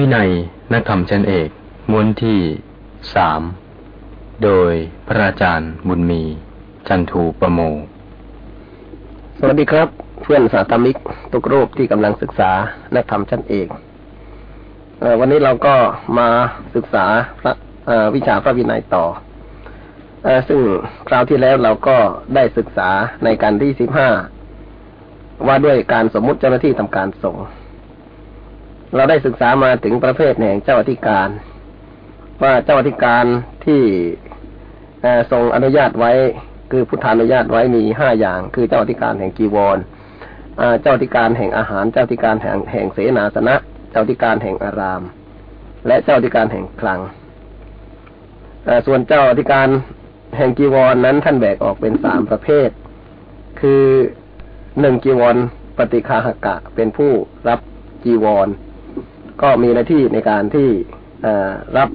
วินัยนักธรรมชั้นเอกม้วนที่สามโดยพระอาจารย์บุญมี จันทูปโม สวัสดีครับ เพื่อนสาธมิกทุกรูปที่กำลังศึกษานักธรรมชั้นเอกเอวันนี้เราก็มาศึกษาพระวิชาพระวินัยต่ออซึ่งคราวที่แล้วเราก็ได้ศึกษาในการที่สิบห้าว่าด้วยการสมมุติเจ้าหน้าที่ทำการส่ง เราได้ศึกษามาถึงประเภทแห่งเจ้าอธิการ ว่าเจ้าอธิการที่ทรงอนุญาตไว้ คือพุทธานุญาตไว้มีห้าอย่าง คือเจ้าอธิการแห่งกีวรเจ้าอธิการแห่งอาหาร เจ้าอธิการแห่งแห่งเสนาสนะ เจ้าอธิการแห่งอาราม และเจ้าอธิการแห่งคลังส่วนเจ้าอธิการแห่งกีวรนนั้นท่านแบ่งออกเป็นสามประเภท คือหนึ่งจีวรปฏิคาหกะเป็นผู้รับจีวร ก็มีหน้าที่ในการที่รับ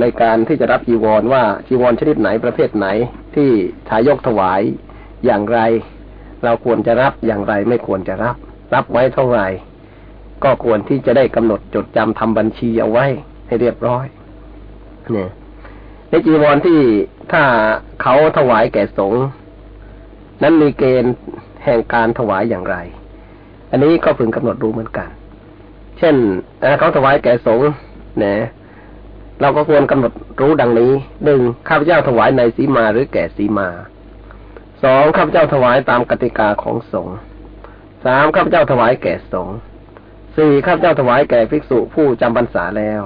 ในการที่จะรับจีวรว่าจีวรชนิดไหนประเภทไหนที่ทายกถวายอย่างไร เราควรจะรับอย่างไรไม่ควรจะรับ รับไว้เท่าไหร่ ก็ควรที่จะได้กำหนดจดจำทำบัญชีเอาไว้ให้เรียบร้อย เนี่ยในจีวรที่ถ้าเขาถวายแก่สงฆ์นั้นมีเกณฑ์แห่งการถวายอย่างไร อันนี้ก็พึงกำหนดรู้เหมือนกัน เช่นเขาถวายแก่สงฆ์นะเราก็ควรกำหนดรู้ดังนี้หนึ่งข้าพเจ้าถวายในสีมาหรือแก่สีมาสองข้าพเจ้าถวายตามกติกาของสงฆ์สามข้าพเจ้าถวายแก่สงฆ์สี่ข้าพเจ้าถวายแก่ภิกษุผู้จำพรรษาแล้ว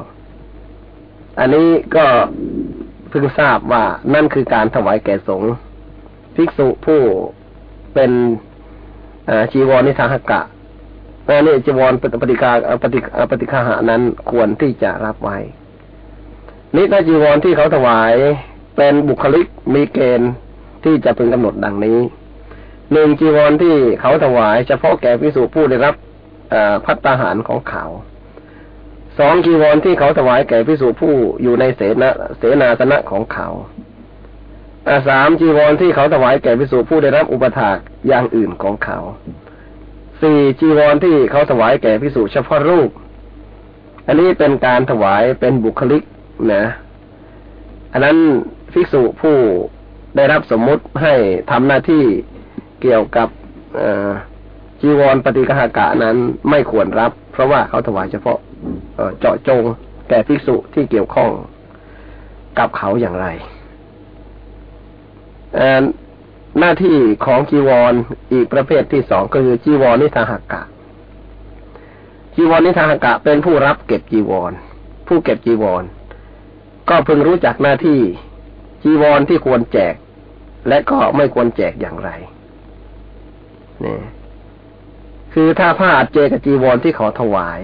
อันนี้ก็เพิ่งทราบว่านั่นคือการถวายแก่สงฆ์ภิกษุผู้เป็นจีวรนิทาหกะ นี่จีวรปฏิกาปฏิปฏิฆาหานั้นควรที่จะรับไว้นี่ถ้าจีวรที่เขาถวายเป็นบุคลิกมีเกณฑ์ที่จะพึงกำหนดดังนี้หนึ่งจีวรที่เขาถวาย เฉพาะแก่พิสูจผู้ได้รับพัฒนาหารของเขาสองจีวรที่เขาถวายแก่พิสูจผู้อยู่ในเสนาเสนาสนะของเขาสามจีวรที่เขาถวายแก่พิสูจผู้ได้รับอุปถากอย่างอื่นของเขา สี่จีวรที่เขาถวายแก่พิสูจเฉพาะรูป อันนี้เป็นการถวายเป็นบุคลิกนะ อันนั้นภิกษุผู้ได้รับสมมุติให้ทำหน้าที่เกี่ยวกับจีวรปฏิกหากะนั้นไม่ควรรับ เพราะว่าเขาถวายเฉพาะเจาะจงแก่ภิกษุที่เกี่ยวข้องกับเขาอย่างไร หน้าที่ของจีวรอีกประเภทที่สองก็คือจีวรนิทาหกะ จีวรนิทาหกะเป็นผู้รับเก็บจีวร ผู้เก็บจีวร ก็พึงรู้จักหน้าที่จีวรที่ควรแจก และก็ไม่ควรแจกอย่างไรนี่คือถ้าผ้าอัดเจกับจีวรที่ขอถวาย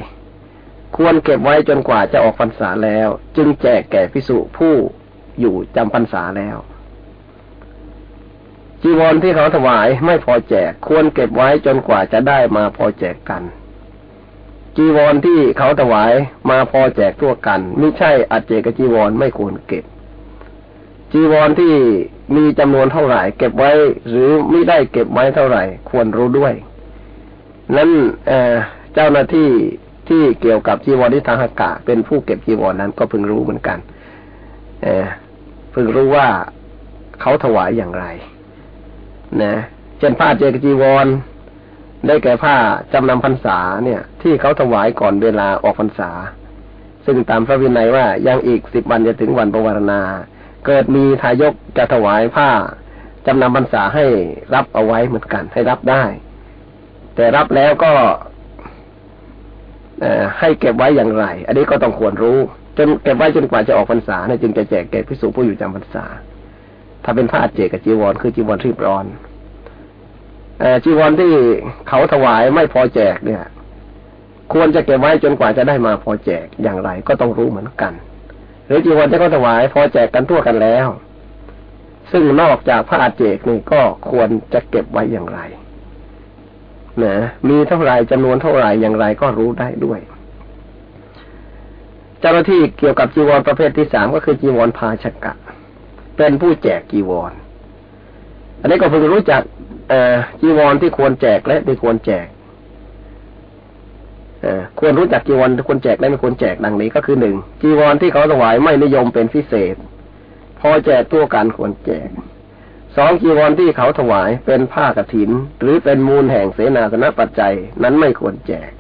ควรเก็บไว้จนกว่าจะออกพรรษาแล้ว จึงแจกแก่พิสุผู้อยู่จำพรรษาแล้ว จีวรที่เขาถวายไม่พอแจก ควรเก็บไว้จนกว่าจะได้มาพอแจกกัน จีวรที่เขาถวายมาพอแจกทั่วกัน ไม่ใช่อัจเจกจีวรไม่ควรเก็บ จีวรที่มีจำนวนเท่าไหร่ เก็บไว้ หรือไม่ได้เก็บไว้เท่าไหร่ ควรรู้ด้วย นั้นเเจ้าหน้าที่ที่เกี่ยวกับจีวรที่ทางอากาศเป็นผู้เก็บจีวรนั้นก็พึงรู้เหมือนกันเอพึงรู้ว่าเขาถวายอย่างไร นะเช่นผ้าเจกจีวร ได้แก่ผ้าจำนำพรรษาเนี่ย ที่เขาถวายก่อนเวลาออกพรรษา ซึ่งตามพระวินัยว่ายังอีกสิบวันจะถึงวันประวารณา เกิดมีทายกจะถวายผ้าจำนำพรรษาให้รับเอาไว้เหมือนกัน ให้รับได้ แต่รับแล้วก็ให้เก็บไว้อย่างไร อันนี้ก็ต้องควรรู้ จนเก็บไว้จนกว่าจะออกพรรษาเนี่ยจึงจะแจกแก่พิสูจผู้อยู่จำพรรษา ถ้าเป็นผ้าเจกับจีวร คือจีวรรีบร้อนอจีวรที่เขาถวายไม่พอแจกเนี่ย ควรจะเก็บไว้จนกว่าจะได้มาพอแจกอย่างไรก็ต้องรู้เหมือนกัน หรือจีวรที่เขาถวายพอแจกกันทั่วกันแล้ว ซึ่งนอกจากผ้าเจกนี่ก็ควรจะเก็บไว้อย่างไรนะมีเท่าไรจำนวนเท่าไรอย่างไรก็รู้ได้ด้วย เจ้าหน้าที่เกี่ยวกับจีวรประเภทที่สามก็คือจีวรพาชกะ เป็นผู้แจกจีวร อันนี้ก็เพิ่งรู้จักจีวรที่ควรแจกและไม่ควรแจกควรรู้จักจีวรควรแจกและไม่ควรแจกดังนี้ก็คือหนึ่งจีวรที่เขาถวายไม่นิยมเป็นพิเศษ พอแจกตัวกันควรแจกสองจีวรที่เขาถวายเป็นผ้ากรถิน หรือเป็นมูลแห่งเสนาสนะปัจจัยนั้นไม่ควรแจก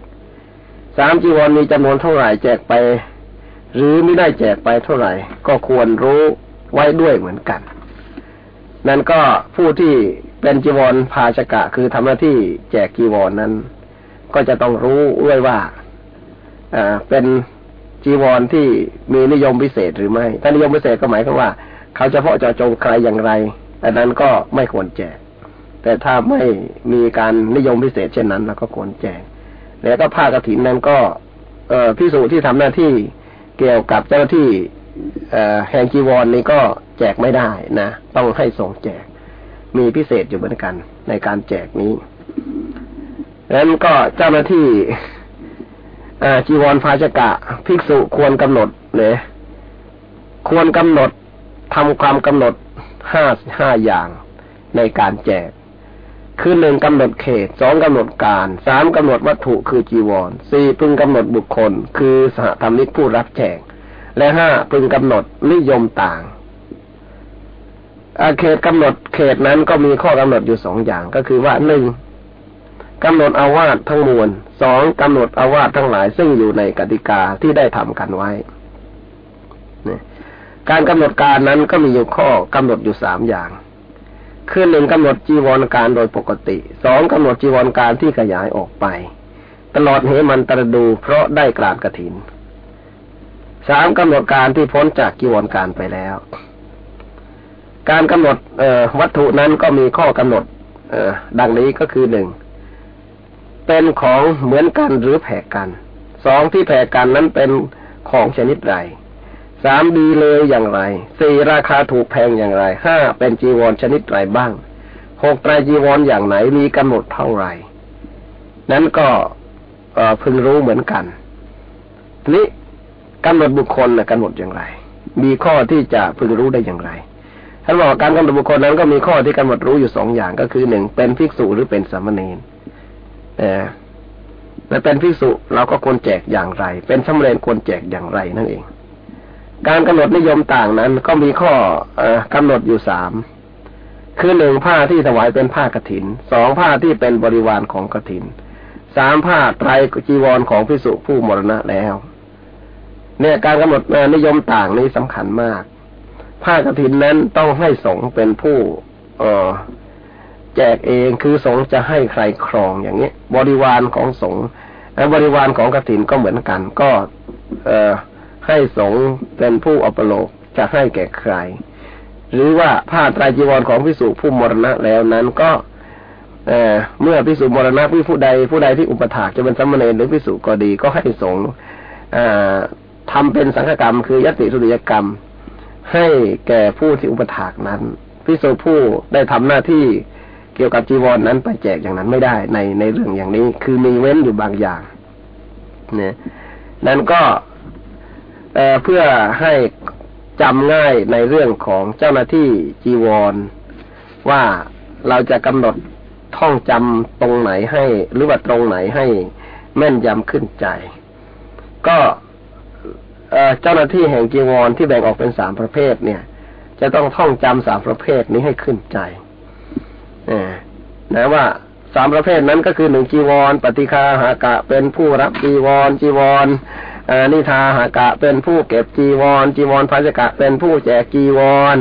สามจีวรมีจำนวนเท่าไหร่แจกไป หรือไม่ได้แจกไปเท่าไหร่ ก็ควรรู้ ไว้ด้วยเหมือนกัน นั่นก็ผู้ที่เป็นจีวรภาชกะ คือทำหน้าที่แจกจีวรนนั้น ก็จะต้องรู้ด้วยว่าอ่าเป็นจีวรที่มีนิยมพิเศษหรือไม่ ถ้านิยมพิเศษก็หมายความว่า เขาเฉพาะเจาะจงใครอย่างไร อันนั้นก็ไม่ควรแจก แต่ถ้าไม่มีการนิยมพิเศษเช่นนั้นเราก็ควรแจก แล้วก็ผ้ากรถินนั้นก็ เออพิสูจน์ที่ทำหน้าที่เกี่ยวกับเจ้าหน้าที่ แห่งจีวรนนี้ก็แจกไม่ได้นะ ต้องให้ส่งแจก มีพิเศษอยู่เหมือนกัน ในการแจกนี้แล้วก็เจ้าหน้าที่จีวรฟาชกะ ภิกษุควรกำหนดเลยควรกำหนดทำความกำหนดห้าห้าอย่างในการแจก คือหนึ่งกำหนดเขตสองกำหนดการสามกำหนดวัตถุคือจีวรสี่พึงกำหนดบุคคล คือสหธรรมิกผู้รับแจก และห้าพึงกำหนดนิยมต่างอาเขตกำหนดเขตนั้นก็มีข้อกำหนดอยู่สองอย่างก็คือว่าหนึ่งกำหนดอาวาสทั้งมวลสองกำหนดอาวาสทั้งหลาย ซึ่งอยู่ในกติกาที่ได้ทำกันไว้การกำหนดการนั้นก็มีอยู่ข้อกำหนดอยู่สามอย่าง คือหนึ่งกำหนดจีวรการโดยปกติสองกำหนดจีวรการที่ขยายออกไป ตลอดเหมันตรดูเพราะได้กราดกระถิน สามกำหนดการที่พ้นจากจีวรการไปแล้ว การกำหนดวัตถุนั้นก็มีข้อกำหนดดังนี้ก็คือหนึ่งเป็นของเหมือนกันหรือแผกกันสองที่แผกกันนั้นเป็นของชนิดใดสามดีเลยอย่างไรสี่ราคาถูกแพงอย่างไรห้าเป็นจีวรชนิดไรบ้างหกไตรจีวรอย่างไหนมีกำหนดเท่าไหร่ นั้นก็พึงรู้เหมือนกันนี้ กำหนดบุคคลนะกำหนดอย่างไร มีข้อที่จะพึงรู้ได้อย่างไรท่านบอกการกำหนดบุคคลนั้นก็มีข้อที่กำหนดรู้อยู่สองอย่างก็คือหนึ่งเป็นภิกษุหรือเป็นสามเณรเออและเป็นภิกษุเราก็ควรแจกอย่างไร เป็นสามเณรควรแจกอย่างไรนั่นเอง การกำหนดนิยมต่างนั้น ก็มีข้อกำหนดอยู่สามคือหนึ่งผ้าที่ถวายเป็นผ้ากรถินสองผ้าที่เป็นบริวารของกรถินสามผ้าไตรจีวรของพิสุผู้มรณะแล้ว เนี่ยการกำหนดนิยมต่างนี้สำคัญมาก ผ้ากรถินนั้นต้องให้สงเป็นผู้ เออแจกเองคือสงจะให้ใครครองอย่างนี้บริวารของสงบริวารของกรถินก็เหมือนกัน ก็ เออให้สงเป็นผู้อปโลกจะให้แก่ใคร หรือว่าผ้าไตรจีวรของพิสุผู้มรณะแล้วนั้นก็เเมื่อพิสุมรณะผู้ผู้ใดผู้ใดที่อุปถากจะเป็นสมณเณรหรือพิสุก็ดีก็ให้สง ทำเป็นสังฆกรรม คือยติสุริยกรรม ให้แก่ผู้ที่อุปถากนั้นพิสุผู้ได้ทำหน้าที่เกี่ยวกับจีวรนนั้นไปแจกอย่างนั้นไม่ได้ในในเรื่องอย่างนี้ คือมีเว้นอยู่บางอย่างเนี่ยนั้นก็เพื่อให้จำง่ายในเรื่องของเจ้าหน้าที่จีวร ว่าเราจะกำหนดท่องจำตรงไหนให้ หรือว่าตรงไหนให้แม่นยำขึ้นใจ ก็ เจ้าหน้าที่แห่งจีวรที่แบ่งออกเป็นสามประเภทเนี่ย จะต้องท่องจำสามประเภทนี้ให้ขึ้นใจนะว่าสามประเภทนั้นก็คือหนึ่งจีวร ปฏิคาหากะเป็นผู้รับจีวร จีวรนิทาหากะเป็นผู้เก็บจีวร จีวรพัชกะเป็นผู้แจกจีวร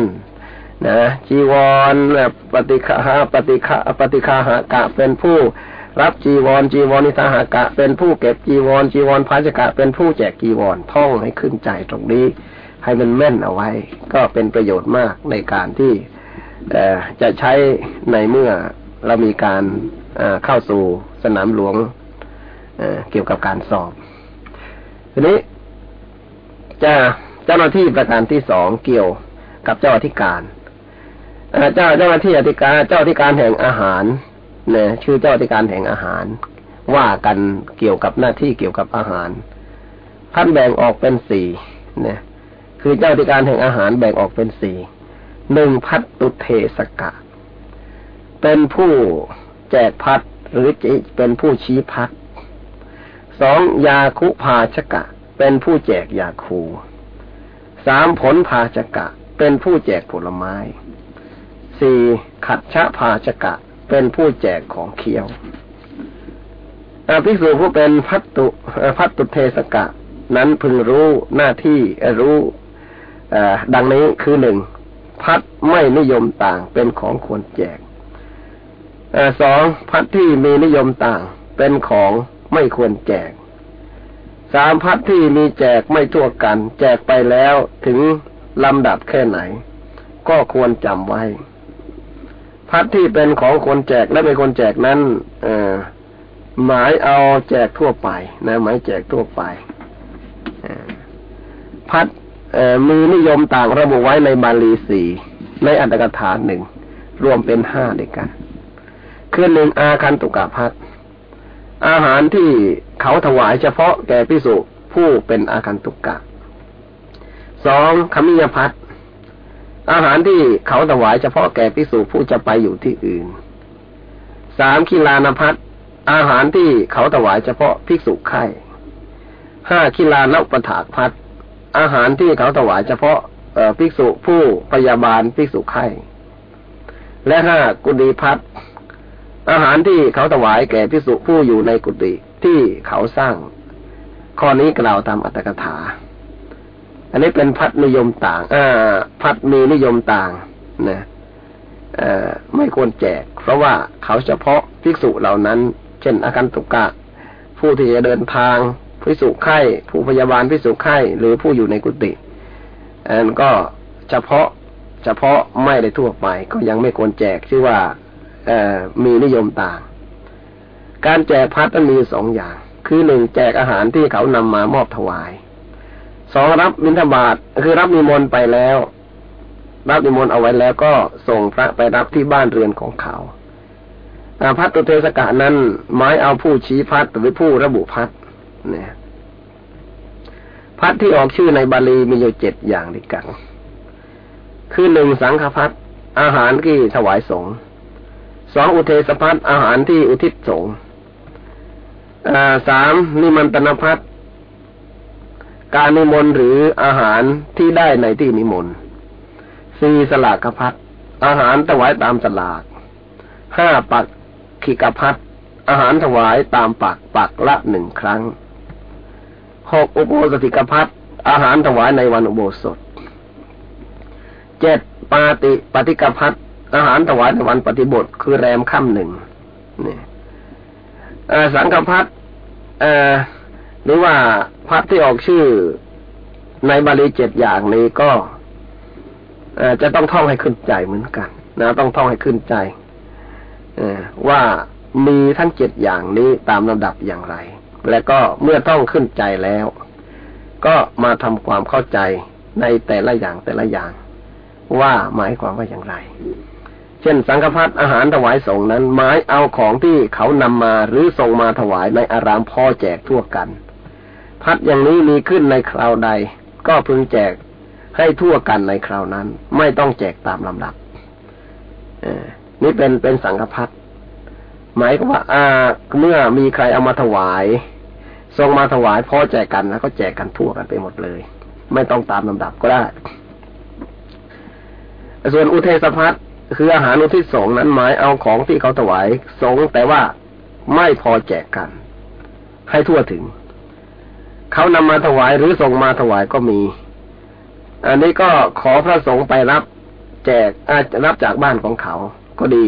นะจีวรปฏิฆาปฏิฆาปฏิฆาหากะเป็นผู้ รับจีวรจีวรนิทาหากะ เป็นผู้เก็บจีวรจีวรพัชกะ เป็นผู้แจกจีวรท่องให้ขึ้นใจตรงนี้ ให้มันแม่นเอาไว้ ก็เป็นประโยชน์มากในการที่จะใช้ในเมื่อเรามีการเข้าสู่สนามหลวงเกี่ยวกับการสอบ ทีนี้จะเจ้าหน้าที่ประการที่สองเกี่ยวกับเจ้าอธิการเจ้าเจ้าหน้าที่อธิการเจ้าอธิการแห่งอาหาร นี่ยชื่อเจ้าธิการแห่งอาหาร ว่ากันเกี่ยวกับหน้าที่เกี่ยวกับอาหารท่านแบ่งออกเป็นสี่เนี่ยคือเจ้าธิการแห่งอาหารแบ่งออกเป็นสี่หนึ่งพัดตุเทสกะ เป็นผู้แจกพัดหรือเป็นผู้ชี้พัดสองยาคุภาชกะ เป็นผู้แจกยาคูสามผลภาชกะ เป็นผู้แจกผลไม้สี่ขัดชะภาชกะ เป็นผู้แจกของเคี้ยวภิกษุผู้เป็นพัตตุพัตตุเทสกะ นั้นพึงรู้หน้าที่รู้ดังนี้คือหนึ่งพัดไม่นิยมต่างเป็นของควรแจกสองพัดที่มีนิยมต่างเป็นของไม่ควรแจกสามพัดที่มีแจกไม่ทั่วกัน แจกไปแล้วถึงลำดับแค่ไหน ก็ควรจำไว้ พัดที่เป็นของคนแจกและไม่คนแจกนั้นอหมายเอาแจกทั่วไป นะหมายแจกทั่วไปพัดมีนิยมต่างระบุไว้ในบาลีสี่ในอัตถกถาหนึ่งรวมเป็นห้าด้วยกันคือหนึ่งอาคันตุกะพัดอาหารที่เขาถวายเฉพาะแก่พิสุผู้เป็นอาคันตุกะสองขมิยพัด อาหารที่เขาถวายเฉพาะแก่พิสุผู้จะไปอยู่ที่อื่นสามคิลานพัดอาหารที่เขาถวายเฉพาะภิกษุไข่ห้าคิลานปถากพัดอาหารที่เขาถวายเฉพาะภิกษุผู้พยาบาลภิกษุไข่และห้ากุฎีพัดอาหารที่เขาถวายแก่ภิกษุผู้อยู่ในกุฏิที่เขาสร้าง ข้อนี้กล่าวตามอัตถกถา อันนี้เป็นพัดนิยมต่างอ่าพัดมีนิยมต่างนะไม่ควรแจก เพราะว่าเขาเฉพาะภิกษุเหล่านั้น เช่นอาการตุกะ ผู้ที่จะเดินทางภิกษุไข้ผู้พยาบาลภิกษุไข้หรือผู้อยู่ในกุฏิอันก็เฉพาะเฉพาะไม่ได้ทั่วไป ก็ยังไม่ควรแจกชื่อว่ามีนิยมต่าง การแจกพัดมันมีสองอย่าง คือหนึ่งแจกอาหารที่เขานำมามอบถวาย สองรับมินทบาทคือรับนิมนต์ไปแล้ว รับนิมนต์เอาไว้แล้วก็ส่งพระไปรับที่บ้านเรือนของเขาพัดตุเทศกานั้นหมายเอาผู้ชี้พัดหรือผู้ระบุพัดเนี่ยพัดที่ออกชื่อในบาลีมีอยู่เจ็ดอย่างด้วยกัน คือหนึ่งสังฆพัดอาหารที่ถวายสงฆ์สองอุเทสพัฒอาหารที่อุทิศสงฆ์สามนิมันตนพัฒ การนิมนต์หรืออาหารที่ได้ในที่นิมนต์สี่สลากพัฒอาหารถวายตามสลากห้าปักขิกพัฒอาหารถวายตามปักปักละหนึ่งครั้งหกอุโบสถิกพัฒอาหารถวายในวันอุโบสถเจ็ดปาติปฏิกพัฒอาหารถวายในวันปฏิบทคือแรมค่ำหนึ่งนี่สังฆพัฒ หรือว่าพัดที่ออกชื่อในบาลีเจ็ดอย่างนี้ก็จะต้องท่องให้ขึ้นใจเหมือนกัน นะ ต้องท่องให้ขึ้นใจว่ามีทั้งเจ็ดอย่างนี้ตามลำดับอย่างไร และก็เมื่อต้องขึ้นใจแล้ว ก็มาทำความเข้าใจในแต่ละอย่างแต่ละอย่าง ว่าหมายความว่าอย่างไร เช่น สังฆพัดอาหารถวายส่งนั้นหมายเอาของที่เขานำมาหรือส่งมาถวายในอารามพ่อแจกทั่วกัน พัดอย่างนี้มีขึ้นในคราวใด ก็พึงแจกให้ทั่วกันในคราวนั้น ไม่ต้องแจกตามลำดับนี่เป็นเป็นสังฆพัดหมายก็ว่าอ่าเมื่อมีใครเอามาถวายส่งมาถวายพอแจกกันแล้วก็แจกกันทั่วกันไปหมดเลย ไม่ต้องตามลำดับก็ได้ ส่วนอุเทศพัฒคืออาหารอุทิศสงนั้นหมายเอาของที่เขาถวายสงแต่ว่าไม่พอแจกกัน ให้ทั่วถึง เขานำมาถวายหรือส่งมาถวายก็มี อันนี้ก็ขอพระสงฆ์ไปรับ แจกอาจรับจากบ้านของเขา ก็ดี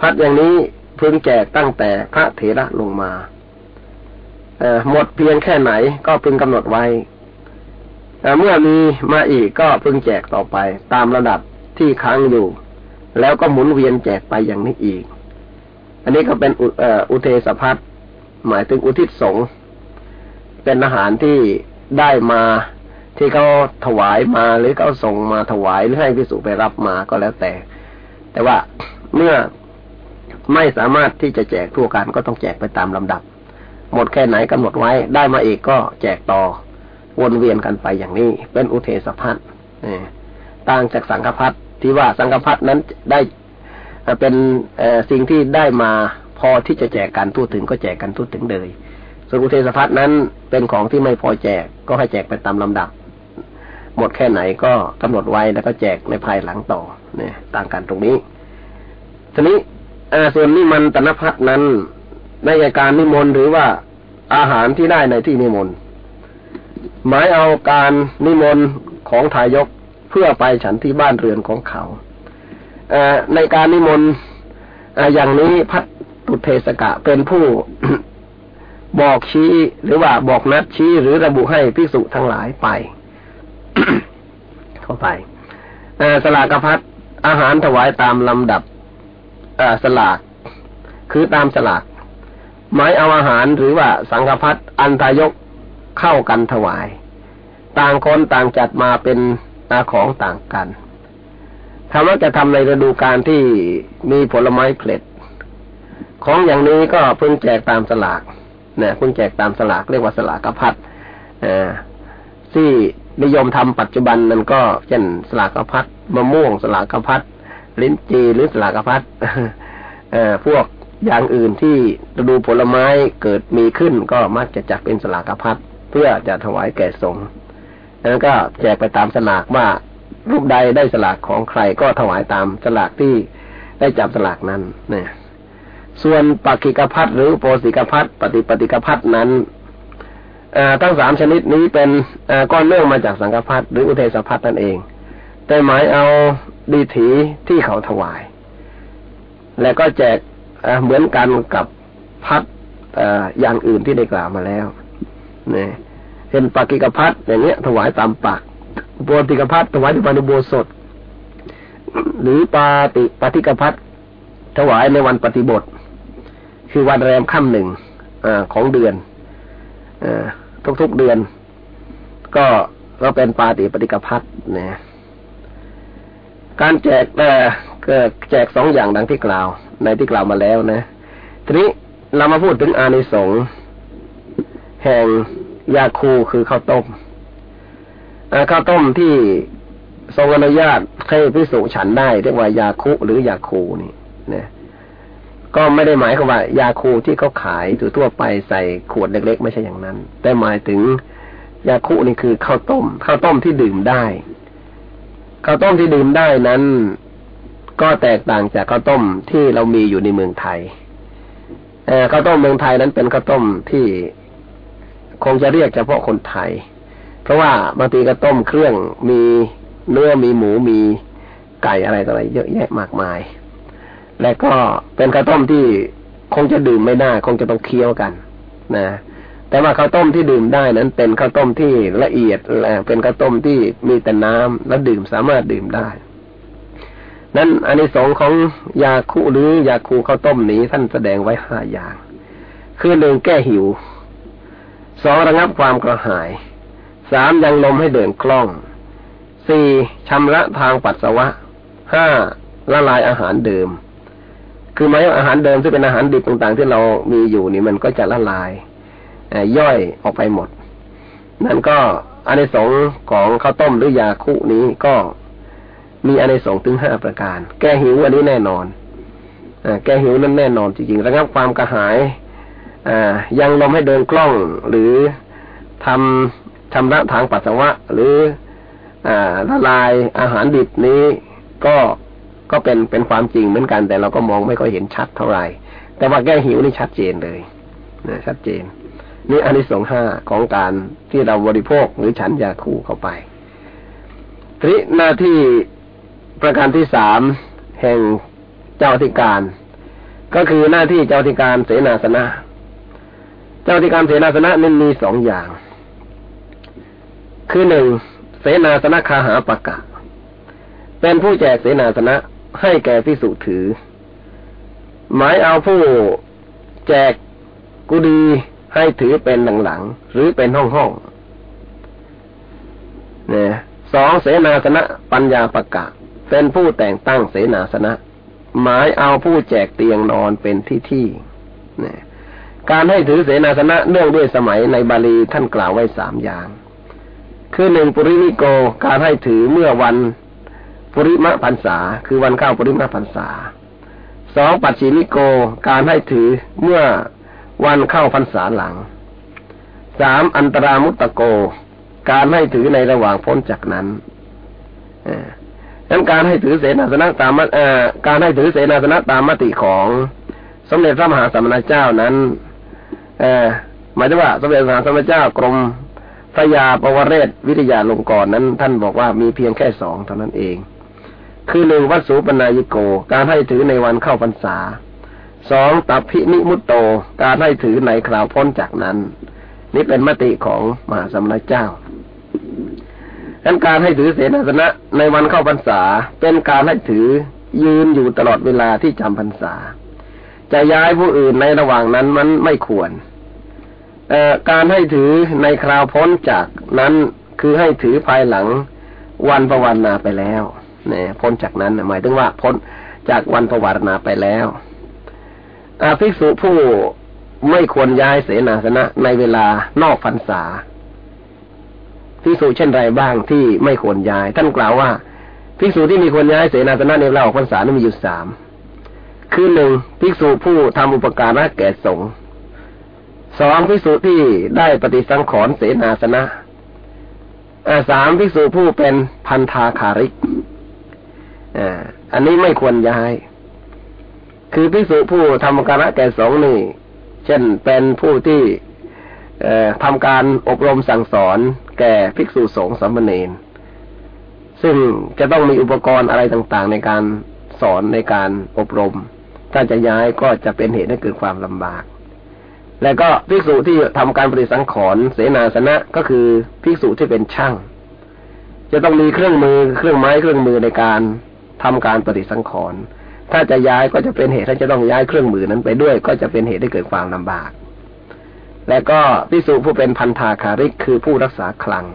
พัดอย่างนี้พึงแจกตั้งแต่พระเถระลงมาหมดเพียงแค่ไหนก็พึงกำหนดไว้เมื่อมีมาอีกก็พึงแจกต่อไป ตามระดับที่ค้างอยู่ แล้วก็หมุนเวียนแจกไปอย่างนี้อีก อันนี้ก็เป็นอุเทสพัฒหมายถึงอุทิศสงฆ์ เป็นอาหารที่ได้มาที่เขาถวายมาหรือเขาส่งมาถวายหรือให้พิสุไปรับมาก็แล้วแต่ แต่ว่าเมื่อไม่สามารถที่จะแจกทั่วกันก็ต้องแจกไปตามลำดับ หมดแค่ไหนกำหนดไว้ได้มาอีกก็แจกต่อ วนเวียนกันไปอย่างนี้ เป็นอุเทสพัฒน์ต่างจากสังฆพัฒน์ที่ว่าสังฆพัฒนั้นได้เป็นสิ่งที่ได้มาพอที่จะแจกกันทั่วถึงก็แจกกันทั่วถึงเลย ส่วนอุเทศพัฒนั้นเป็นของที่ไม่พอแจก ก็ให้แจกไปตามลำดับ หมดแค่ไหนก็กำหนดไว้แล้วก็แจกในภายหลังต่อเนี่ยต่างกันตรงนี้ทีนี้ส่วนนิมันตนพัฒนั้นในการนิมนต์หรือว่าอาหารที่ได้ในที่นิมนต์หมายเอาการนิมนต์ของทายกเพื่อไปฉันที่บ้านเรือนของเขาในการนิมนต์อย่างนี้พัตุเทศกะเป็นผู้ บอกชี้ หรือว่าบอกนัดชี้หรือระบุให้พิสุทั้งหลายไป เข้าไปสลากพัดอาหารถวายตามลำดับสลาก คือตามสลาก หมายเอาอาหารหรือว่าสังฆพัดอันทายกเข้ากันถวาย ต่างคนต่างจัดมาเป็นอาของต่างกันทำว่าจะทำในฤดูการที่มีผลไม้เผล็ด ของอย่างนี้ก็เพิ่งแจกตามสลาก นี่ยเพิ่งแจกตามสลากเรียกว่าสลากพัดอ่าที่นิยมทำปัจจุบันนั้นก็เช่นสลากพัดมะม่วง สลากพัดลิ้นจีหรือสลากพัดเอ่อพวกอย่างอื่นที่ฤดูผลไม้เกิดมีขึ้นก็มักจะจัดเป็นสลากพัดเพื่อจะถวายแก่สงฆ์แล้วก็แจกไปตามสลากว่ารูปใดได้สลากของใครก็ถวายตามสลากที่ได้จับสลากนั้นเนี่ย ส่วนปักกิกพัดหรือโปสิกพัดปฏิปฏิกพัดนั้นทั้งสามชนิดนี้เป็นก้อนเนื่องมาจากสังกพัดหรืออุเทศพัดนั่นเอง แต่หมายเอาดีถีที่เขาถวาย และก็แจกเหมือนกันกับพัดอย่างอื่นที่ได้กล่าวมาแล้วเนี่ยเห็นปักกิกพัดอย่างเนี้ย ถวายตามปักโปติกพัทถวายในวันอุโบสถ หรือปาติปฏิกพัทถวายในวันปฏิบท คือวันแรมค่ำหนึ่งอของเดือนอทุกๆเดือน ก็ก็เป็นปาติปฏิกพัทเนี่ยการแจกแต่ก็แจกสองอย่างดังที่กล่าว ในที่กล่าวมาแล้วนะ ทีนี้เรามาพูดถึงอานิสงส์แห่งยาคูคือข้าวต้มข้าวต้มที่ทรงอนุญาตให้พิสูจฉันได้เรียกว่ายาคุหรือยาคูนี่นะ ก็ไม่ได้หมายความว่ายาคูที่เขาขายทั่วไปใส่ขวดเล็กๆ ไม่ใช่อย่างนั้น แต่หมายถึงยาคุนี่คือข้าวต้มข้าวต้มที่ดื่มได้ข้าวต้มที่ดื่มได้นั้น ก็แตกต่างจากข้าวต้มที่เรามีอยู่ในเมืองไทยข้าวต้มเมืองไทยนั้นเป็นข้าวต้มที่คงจะเรียกเฉพาะคนไทย เพราะว่าบางทีก็ต้มเครื่องมีเนื้อมีหมูมีไก่อะไรต่ออะไรเยอะแยะมากมาย และก็เป็นข้าวต้มที่คงจะดื่มไม่ได้ คงจะต้องเคี้ยวกัน นะ แต่ว่าข้าวต้มที่ดื่มได้นั้น เป็นข้าวต้มที่ละเอียดและเป็นข้าวต้มที่มีแต่น้ำและดื่มสามารถดื่มได้ นั้นอันนี้สองของยาคูหรือยาคูข้าวต้มนี้ท่านแสดงไว้ห้าอย่าง คือหนึ่งแก้หิวสองระงับความกระหายสามยังลมให้เดินคล่องสี่ชำระทางปัสสาวะห้าละลายอาหารเดิม คือหมายว่าอาหารเดิมที่เป็นอาหารดิบต่างๆ ที่เรามีอยู่นี่มันก็จะละลายย่อยออกไปหมด นั่นก็อันในสงของข้าวต้มหรือยาคุนี้ก็มีอันในสงถึงห้าประการ แก้หิวอันนี้แน่นอนอแก้หิวนั้นแน่นอนจริงๆระงับความกระหายยังลมให้เดินกล้องหรือทำชำระทางปัสสาวะ หรืออละลายอาหารดิบนี้ก็ ก็เป็นเป็นความจริงเหมือนกัน แต่เราก็มองไม่ค่อยเห็นชัดเท่าไหร่ แต่ว่าแก้หิวนี่ชัดเจนเลยนะชัดเจน นี่อันนี้สองห้าของการที่เราบริโภคหรือฉันยาคู่เข้าไปทีหน้าที่ประการที่สามแห่งเจ้าธิการ ก็คือหน้าที่เจ้าธิการเสนาสนะ เจ้าธิการเสนาสนะนั้นมีสองอย่าง คือหนึ่งเสนาสนะคาหาปกะ เป็นผู้แจกเสนาสนะ ให้แก่พิสุถือ หมายเอาผู้แจกกุดีให้ถือเป็นหลังๆหรือเป็นห้องๆเนี่ยสองเสนาสนะปัญญาประกะเป็นผู้แต่งตั้งเสนาสนะ หมายเอาผู้แจกเตียงนอนเป็นที่ที่เนี่ยการให้ถือเสนาสนะเนื่องด้วยสมัยในบาลีท่านกล่าวไว้สามอย่าง คือหนึ่งปุริมิโก การให้ถือเมื่อวัน ปุริมะพรรษา คือวันเข้าปุริมะพรรษาสองปัจฉิมิโกการให้ถือเมื่อวันเข้าพรรษาหลังสามอันตรามุตตโก การให้ถือในระหว่างพ้นจากนั้นดังนั้นการให้ถือเสนาสนะตามการให้ถือเสนาสนะตามมติของสมเด็จพระมหาสมณเจ้านั้นหมายถึงว่าสมเด็จพระมหาสมณเจ้ากรมพระยาปวเรศวิทยาลงกรนั้น ท่านบอกว่ามีเพียงแค่สองเท่านั้นเอง คือหนึ่งวัดสูปนายโก การให้ถือในวันเข้าพรรษาสองตับพินิมุตโต การให้ถือในคราวพ้นจากนั้น นี่เป็นมติของมหาสมณเจ้าดังการให้ถือเสนาสนะในวันเข้าพรรษา เป็นการให้ถือยืนอยู่ตลอดเวลาที่จำพรรษา จะย้ายผู้อื่นในระหว่างนั้นมันไม่ควรการให้ถือในคราวพ้นจากนั้นคือให้ถือภายหลังวันประวันนาไปแล้ว นี่ยพ้นจากนั้นหมายถึงว่าพ้นจากวันประวันนาไปแล้วอาภิกษุผู้ไม่ควรย้ายเสนาสนะในเวลานอกพรรษาภิกษุเช่นไรบ้างที่ไม่ควรย้าย ท่านกล่าวว่าภิกษุที่มีควรย้ายเสนาสนะในเวลาออกพรรษานั้นมีอยู่สามคือหนึ่งภิกษุผู้ทำอุปการะแก่สงฆ์สองภิกษุที่ได้ปฏิสังขรณ์เสนาสนะสามภิกษุผู้เป็นพันธาคาริก อันนี้ไม่ควรย้าย คือภิกษุผู้ทำการะแก่สงนี่ เช่นเป็นผู้ที่ทำการอบรมสั่งสอนแก่ภิกษุสงฆ์สามเณรซึ่งจะต้องมีอุปกรณ์อะไรต่างๆ ในการสอนในการอบรม ถ้าจะย้ายก็จะเป็นเหตุให้เกิดความลำบาก และก็ภิกษุที่ทำการปฏิสังขรณ์เสนาสนะก็คือภิกษุที่เป็นช่าง จะต้องมีเครื่องมือเครื่องไม้เครื่องมือในการ ทำการปฏิสังขรณ์ถ้าจะย้ายก็จะเป็นเหตุถ้าจะต้องย้ายเครื่องมือนั้นไปด้วย ก็จะเป็นเหตุให้เกิดความลำบาก และก็ภิกษุผู้เป็นพันธาคาริกคือผู้รักษาคลัง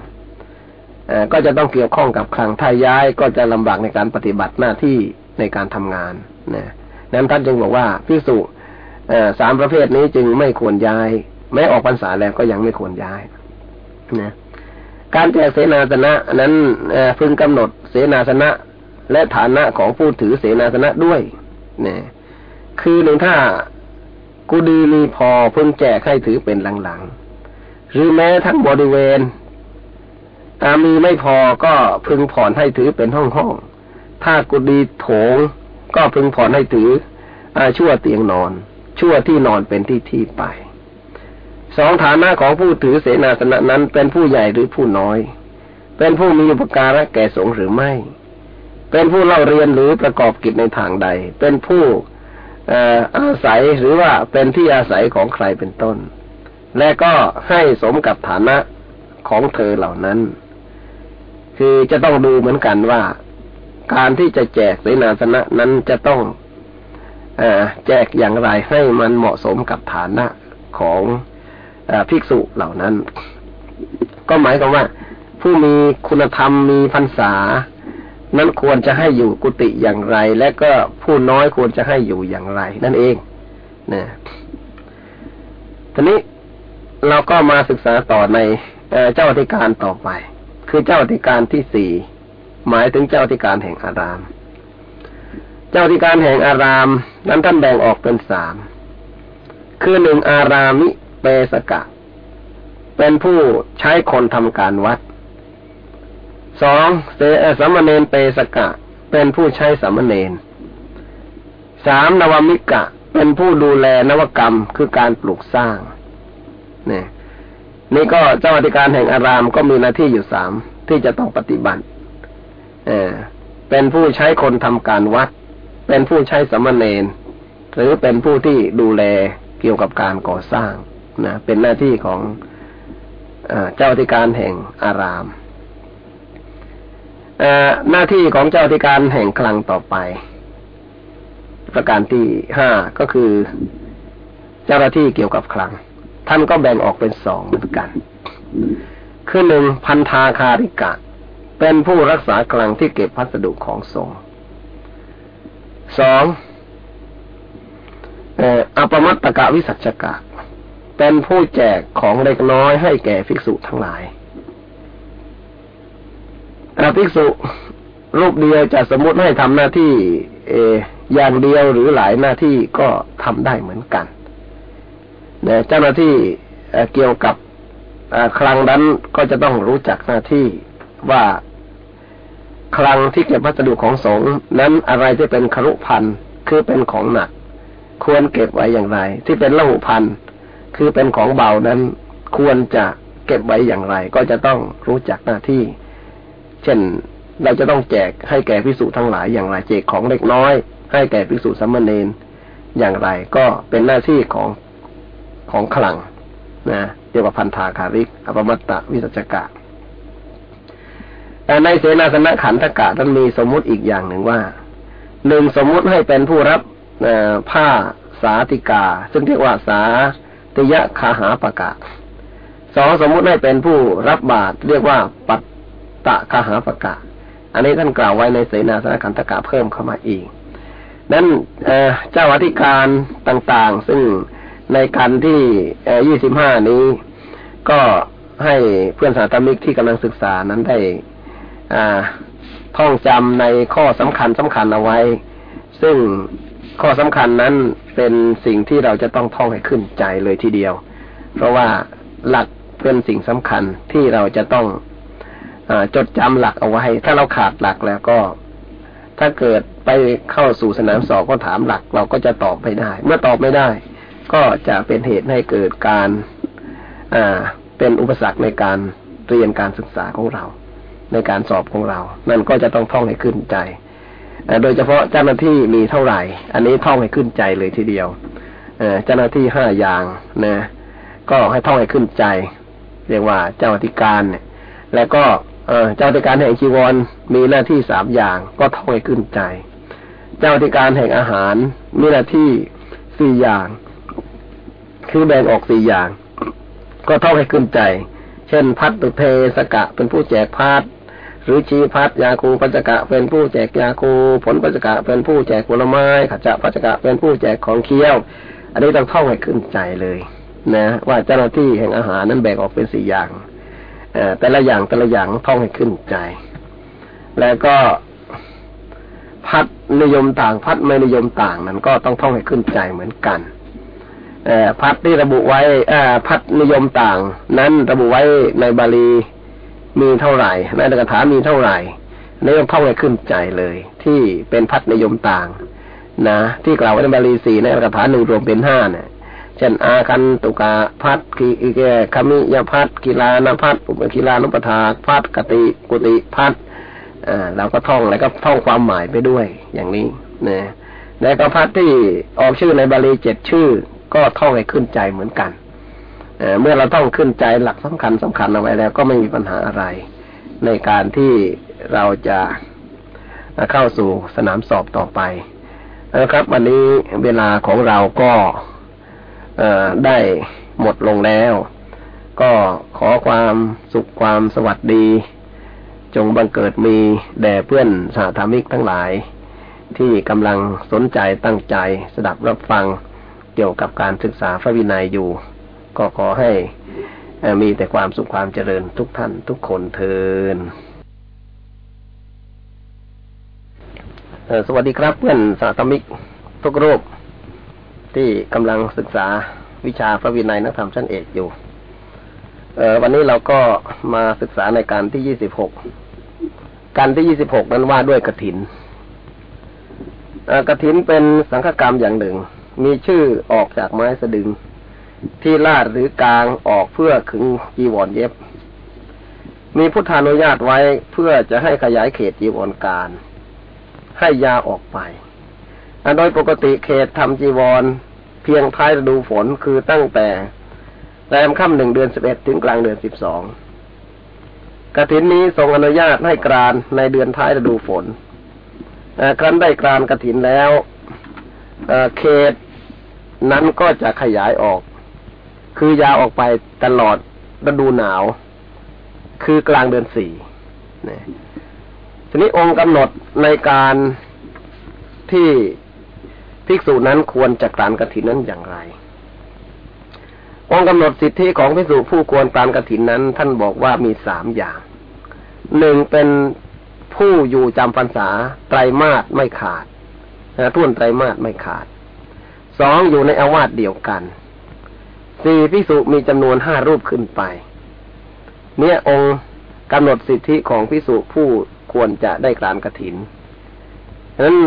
ก็จะต้องเกี่ยวข้องกับคลังถ้าย้ายก็จะลำบากในการปฏิบัติหน้าที่ในการทำงานนะนั้นท่านจึงบอกว่าภิกษุสามประเภทนี้จึงไม่ควรย้าย แม้ออกพรรษาแล้วก็ยังไม่ควรย้ายนะการแจกเสนาสนะนั้นพึงกำหนดเสนาสนะ และฐานะของผู้ถือเสนาสนะด้วยนะคือหนึ่งถ้ากูดีมีพอพึงแจกให้ถือเป็นหลังๆ หรือแม้ทั้งบริเวณอามีไม่พอก็พึงผ่อนให้ถือเป็นห้องๆ ถ้ากุดีโถงก็พึงผ่อนให้ถืออาชั่วเตียงนอน ชั่วที่นอนเป็นที่ที่ไป สองฐานะของผู้ถือเสนาสนะนั้นเป็นผู้ใหญ่หรือผู้น้อย เป็นผู้มีอุปการะแก่สงหรือไม่ เป็นผู้เล่าเรียนหรือประกอบกิจในทางใด เป็นผู้อาศัยหรือว่าเป็นที่อาศัยของใครเป็นต้น และก็ให้สมกับฐานะของเธอเหล่านั้น คือจะต้องดูเหมือนกันว่า การที่จะแจกเสนาสนะนั้นจะต้องแจกอย่างไรให้มันเหมาะสมกับฐานะของอภิกษุเหล่านั้น ก็หมายความว่า ผู้มีคุณธรรมมีพรรษา นั้นควรจะให้อยู่กุฏิอย่างไร และก็ผู้น้อยควรจะให้อยู่อย่างไร นั่นเองนะทีนี้เราก็มาศึกษาต่อในเจ้าอธิการต่อไป คือเจ้าอธิการที่สี่หมายถึงเจ้าอธิการแห่งอาราม เจ้าที่การแห่งอาราม นั้นท่านแบ่งออกเป็นสามคือหนึ่งอารามิเปสกะ เป็นผู้ใช้คนทำการวัด สองเสสมเณรเปสกะ เป็นผู้ใช้สมเณรสามนวมิกะ เป็นผู้ดูแลนวกรรมคือการปลูกสร้างนี่นี่ก็เจ้าอธิการแห่งอารามก็มีหน้าที่อยู่สามที่จะต้องปฏิบัติ เออเป็นผู้ใช้คนทำการวัด เป็นผู้ใช้สมณเณรหรือเป็นผู้ที่ดูแลเกี่ยวกับการก่อสร้างนะเป็นหน้าที่ของเจ้าธิการแห่งอาราม หน้าที่ของเจ้าธิการแห่งคลังต่อไป ประการที่ห้าก็คือ เจ้าหน้าที่เกี่ยวกับคลัง ท่านก็แบ่งออกเป็นสองเหมือนกัน คือหนึ่งพันธาคาริกะ เป็นผู้รักษาคลังที่เก็บพัสดุของสงฆ์สองอปมัตตกะวิสัชกะ เป็นผู้แจกของเล็กน้อยให้แก่ภิกษุทั้งหลาย ภิกษุรูปเดียวจะสมมติให้ทำหน้าที่ เอ อย่างเดียวหรือหลายหน้าที่ก็ทำได้เหมือนกันนเจ้าหน้าที่เกี่ยวกับคลังนั้นก็จะต้องรู้จักหน้าที่ว่าคลังที่เก็บวัสดุของสงฆ์นั้นอะไรที่เป็นครุพันคือเป็นของหนัก ควรเก็บไว้อย่างไร ที่เป็นละหุพันคือเป็นของเบานั้น ควรจะเก็บไว้อย่างไร ก็จะต้องรู้จักหน้าที่ เช่น เราจะต้องแจกให้แก่พิสูจทั้งหลายอย่างไรแจกของเล็กน้อย ให้แก่พิสูจสัมเนนอย่างไรก็เป็นหน้าที่ของของขลังนะเรียกว่าพันธาคาริกอปมัตตวิสัจกะแต่ในเสนาสนะขันธกะท่านมีสมมุติอีกอย่างหนึ่งว่าหนึ่งสมมุติให้เป็นผู้รับผ้าสาติกา ซึ่งเรียกว่าสาติยะคาหาปะกาศสองสมมุติให้เป็นผู้รับบาตรเรียกว่าปัต ตะคาหาปะกาศอันนี้ท่านกล่าวไว้ในเสนาสนะขันธกะเพิ่มเข้ามาอีกนั้นเจ้าอธิการต่างๆ ซึ่งในการที่ยี่สิบห้านี้ ก็ให้เพื่อนสาธมิกที่กำลังศึกษานั้นได้ท่องจำในข้อสำคัญสำคัญเอาไว้ ซึ่งข้อสำคัญนั้นเป็นสิ่งที่เราจะต้องท่องให้ขึ้นใจเลยทีเดียว เพราะว่าหลักเป็นสิ่งสำคัญที่เราจะต้อง จดจำหลักเอาไว้ ถ้าเราขาดหลักแล้วก็ ถ้าเกิดไปเข้าสู่สนามสอบก็ถามหลัก เราก็จะตอบไม่ได้ เมื่อตอบไม่ได้ ก็จะเป็นเหตุให้เกิดการอ่าเป็นอุปสรรคในการเรียนการศึกษาของเรา ในการสอบของเรา นั่นก็จะต้องท่องให้ขึ้นใจโดยเฉพาะเจ้าหน้าที่มีเท่าไหร่ อันนี้ท่องให้ขึ้นใจเลยทีเดียวเจ้าหน้าที่ห้าอย่างนะ ก็ให้ท่องให้ขึ้นใจ เรียกว่าเจ้าอธิการเนี่ย แล้วก็ เจ้าธิการแห่งชีวรมีหน้าที่สามอย่างก็ท่องให้ขึ้นใจ เจ้าธิการแห่งอาหารมีหน้าที่สี่อย่าง คือแบ่งออกสี่อย่าง ก็ท่องให้ขึ้นใจ เช่น พัดตุเทสกะเป็นผู้แจกพัดหรือชีพัดยาคูปัจกะเป็นผู้แจกยาคู ผลปัจกะเป็นผู้แจกผลไม้ขจะปัจกะเป็นผู้แจกของเคี้ยว อันนี้ต้องท่องให้ขึ้นใจเลย นะ ว่าเจ้าหน้าที่แห่งอาหารนั้นแบ่งออกเป็นสี่อย่าง แต่ละอย่างแต่ละอย่างท่องให้ขึ้นใจ แล้วก็พัดนิยมต่างพัดไม่นิยมต่างนั้นก็ต้องท่องให้ขึ้นใจเหมือนกันพัดที่ระบุไว้พัดนิยมต่าง นั้นระบุไว้ในบาลีมีเท่าไหร่ ในอัตถกถามีเท่าไหร่ในต้องท่องให้ขึ้นใจเลย ที่เป็นพัฒนิยมต่าง นะ ที่กล่าวไว้ในบาลีสี่ในอัตถกถาหนึ่งรวมเป็นห้าเนี่ย เช่นอาคันตุกาพัดกีแกคมิยพัดกีฬานพัดอุปกีฬานุปทาพัดกติกุติพัดอ่าเราก็ท่องแล้วก็ท่องความหมายไปด้วยอย่างนี้นะแล้วก็พัดที่ออกชื่อในบาลีเจ็ดชื่อ ก็ท่องให้ขึ้นใจเหมือนกันเมื่อเราต้องขึ้นใจหลักสำคัญสำคัญเอาไว้แล้ว ก็ไม่มีปัญหาอะไร ในการที่เราจะเข้าสู่สนามสอบต่อไปนะครับ วันนี้เวลาของเราก็ ได้หมดลงแล้ว ก็ขอความสุขความสวัสดี จงบังเกิดมีแด่เพื่อนสาธามิกทั้งหลาย ที่กำลังสนใจตั้งใจสดับรับฟังเกี่ยวกับการศึกษาพระวินัยอยู่ ก็ขอให้มีแต่ความสุขความเจริญทุกท่านทุกคนเทินสวัสดีครับเพื่อนสาธมิกทุกรูป ที่กำลังศึกษาวิชาพระวินัยนักธรรมชั้นเอกอยู่วันนี้เราก็มาศึกษาในการที่ยี่สิบหกการที่ยี่สิบหกนั้นว่าด้วยกระถินกระถินเป็นสังฆกรรมอย่างหนึ่ง มีชื่อออกจากไม้สะดึง ที่ลาดหรือกลางออกเพื่อขึงจีวรเย็บ มีพุทธานุญาตไว้เพื่อจะให้ขยายเขตจีวรการ ให้ยาออกไป โดยปกติเขตทำจีวร เพียงท้ายฤดูฝนคือตั้งแต่แรมค่ำหนึ่งเดือนสิบเอ็ดถึงกลางเดือนสิบสองกระถินนี้ทรงอนุญาตให้กรานในเดือนท้ายฤดูฝนครั้นได้กรานกระถินแล้วเขตนั้นก็จะขยายออก คือยาวออกไปตลอดฤดูหนาว คือกลางเดือนสี่นะทีนี้องค์กำหนดในการที่ ภิกษุนั้นควรจัดการกรถินนั้นอย่างไร องค์กำหนดสิทธิของภิกษุผู้ควรการกรถินนั้น ท่านบอกว่ามีสามอย่างหนึ่งเป็นผู้อยู่จำพรรษาไตรมาสไม่ขาดนะทุ่นไตรมาสไม่ขาดสองอยู่ในอาวาสเดียวกันสี่พิสุมีจำนวนห้ารูปขึ้นไป เนี่ยองค์กำหนดสิทธิของพิสุผู้ควรจะได้กรานกระถิน ฉะนั้น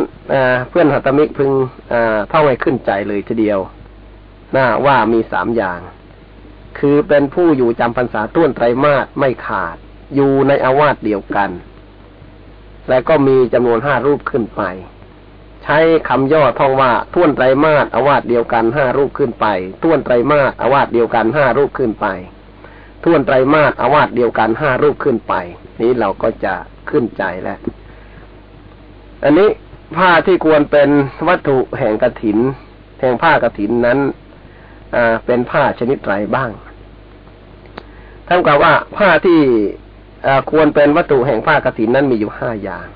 เพื่อนหัตมิกพึงเท่าให้ขึ้นใจเลยทีเดียวน่าว่ามีสามอย่าง คือเป็นผู้อยู่จำพรรษาต้วนไตรมาสไม่ขาด อยู่ในอาวาสเดียวกัน และก็มีจำนวนห้ารูปขึ้นไป ใช้คำย่อท่องว่าต้วนไตรมาสอาวาสเดียวกันห้ารูปขึ้นไปต้วนไตรมาสอาวาสเดียวกันห้ารูปขึ้นไปท้วนไตรมาสอาวาสเดียวกันห้ารูปขึ้นไป นี้เราก็จะขึ้นใจแล้ว อันนี้ผ้าที่ควรเป็นวัตถุแห่งกระถิน แห่งผ้ากระถินนั้นเป็นผ้าชนิดไรบ้างท่านกล่าวว่าผ้าที่ควรเป็นวัตถุแห่งผ้ากระถินนั้นมีอยู่ห้าอย่าง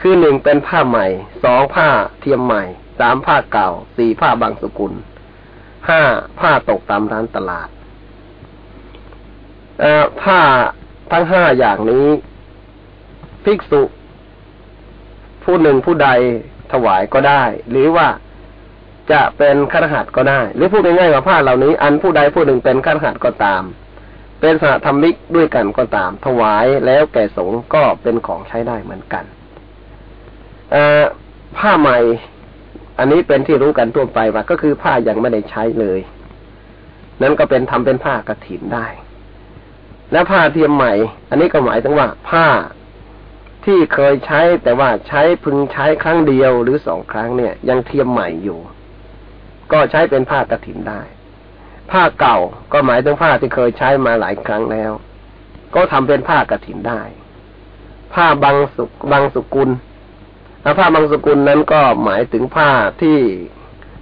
คือหนึ่งเป็นผ้าใหม่ สองผ้าเทียมใหม่ สามผ้าเก่า สี่ผ้าบางสกุล ห้าผ้าตกตามร้านตลาดผ้าทั้งห้าอย่างนี้ ภิกษุ ผู้หนึ่งผู้ใดถวายก็ได้ หรือว่าจะเป็นขรหัสก็ได้ หรือพูดง่ายๆว่าผ้าเหล่านี้ อันผู้ใดผู้หนึ่งเป็นขรหัสก็ตาม เป็นสหธรรมิกด้วยกันก็ตาม ถวายแล้วแก่สงฆ์ก็เป็นของใช้ได้เหมือนกันผ้าใหม่อันนี้เป็นที่รู้กันทั่วไปว่าก็คือผ้ายังไม่ได้ใช้เลย นั่นก็เป็นทำเป็นผ้ากระถินได้ และผ้าเทียมใหม่ อันนี้ก็หมายถึงว่า ผ้า ที่เคยใช้แต่ว่าใช้พึงใช้ครั้งเดียวหรือสองครั้งเนี่ย ยังเทียมใหม่อยู่ ก็ใช้เป็นผ้ากระถินได้ ผ้าเก่าก็หมายถึงผ้าที่เคยใช้มาหลายครั้งแล้ว ก็ทำเป็นผ้ากระถินได้ ผ้าบางสุกบางสุกุลผ้าบางสุกุลนั้นก็หมายถึงผ้าที่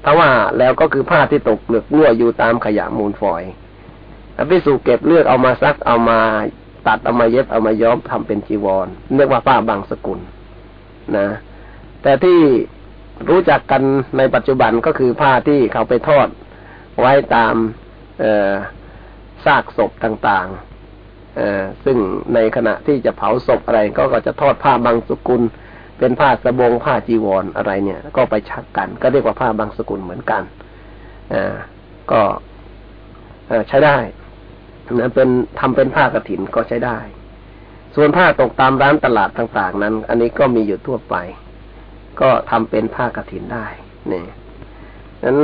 ถ้าว่าแล้วก็คือผ้าที่ตกเปลือกง่วอยู่ตามขยะมูลฝอยพิสูจเก็บเลือกเอามาซักเอามา ตัดเอามาเย็บเอามาย้อมทำเป็นจีวรเรียกว่าผ้าบางสกุลนะ แต่ที่รู้จักกันในปัจจุบันก็คือผ้าที่เขาไปทอดไว้ตามเอซากศพต่างๆเอซึ่งในขณะที่จะเผาศพอะไร ก็ก็จะทอดผ้าบางสกุล เป็นผ้าสบงผ้าจีวรออะไรเนี่ย ก็ไปชักกัน ก็เรียกว่าผ้าบางสกุลเหมือนกันอ่าก็ใช้ได้ นะเป็นทำเป็นผ้ากรถินก็ใช้ได้ ส่วนผ้าตกตามร้านตลาดต่าง ๆ นั้น อันนี้ก็มีอยู่ทั่วไป ก็ทำเป็นผ้ากรถินได้นี่นั้น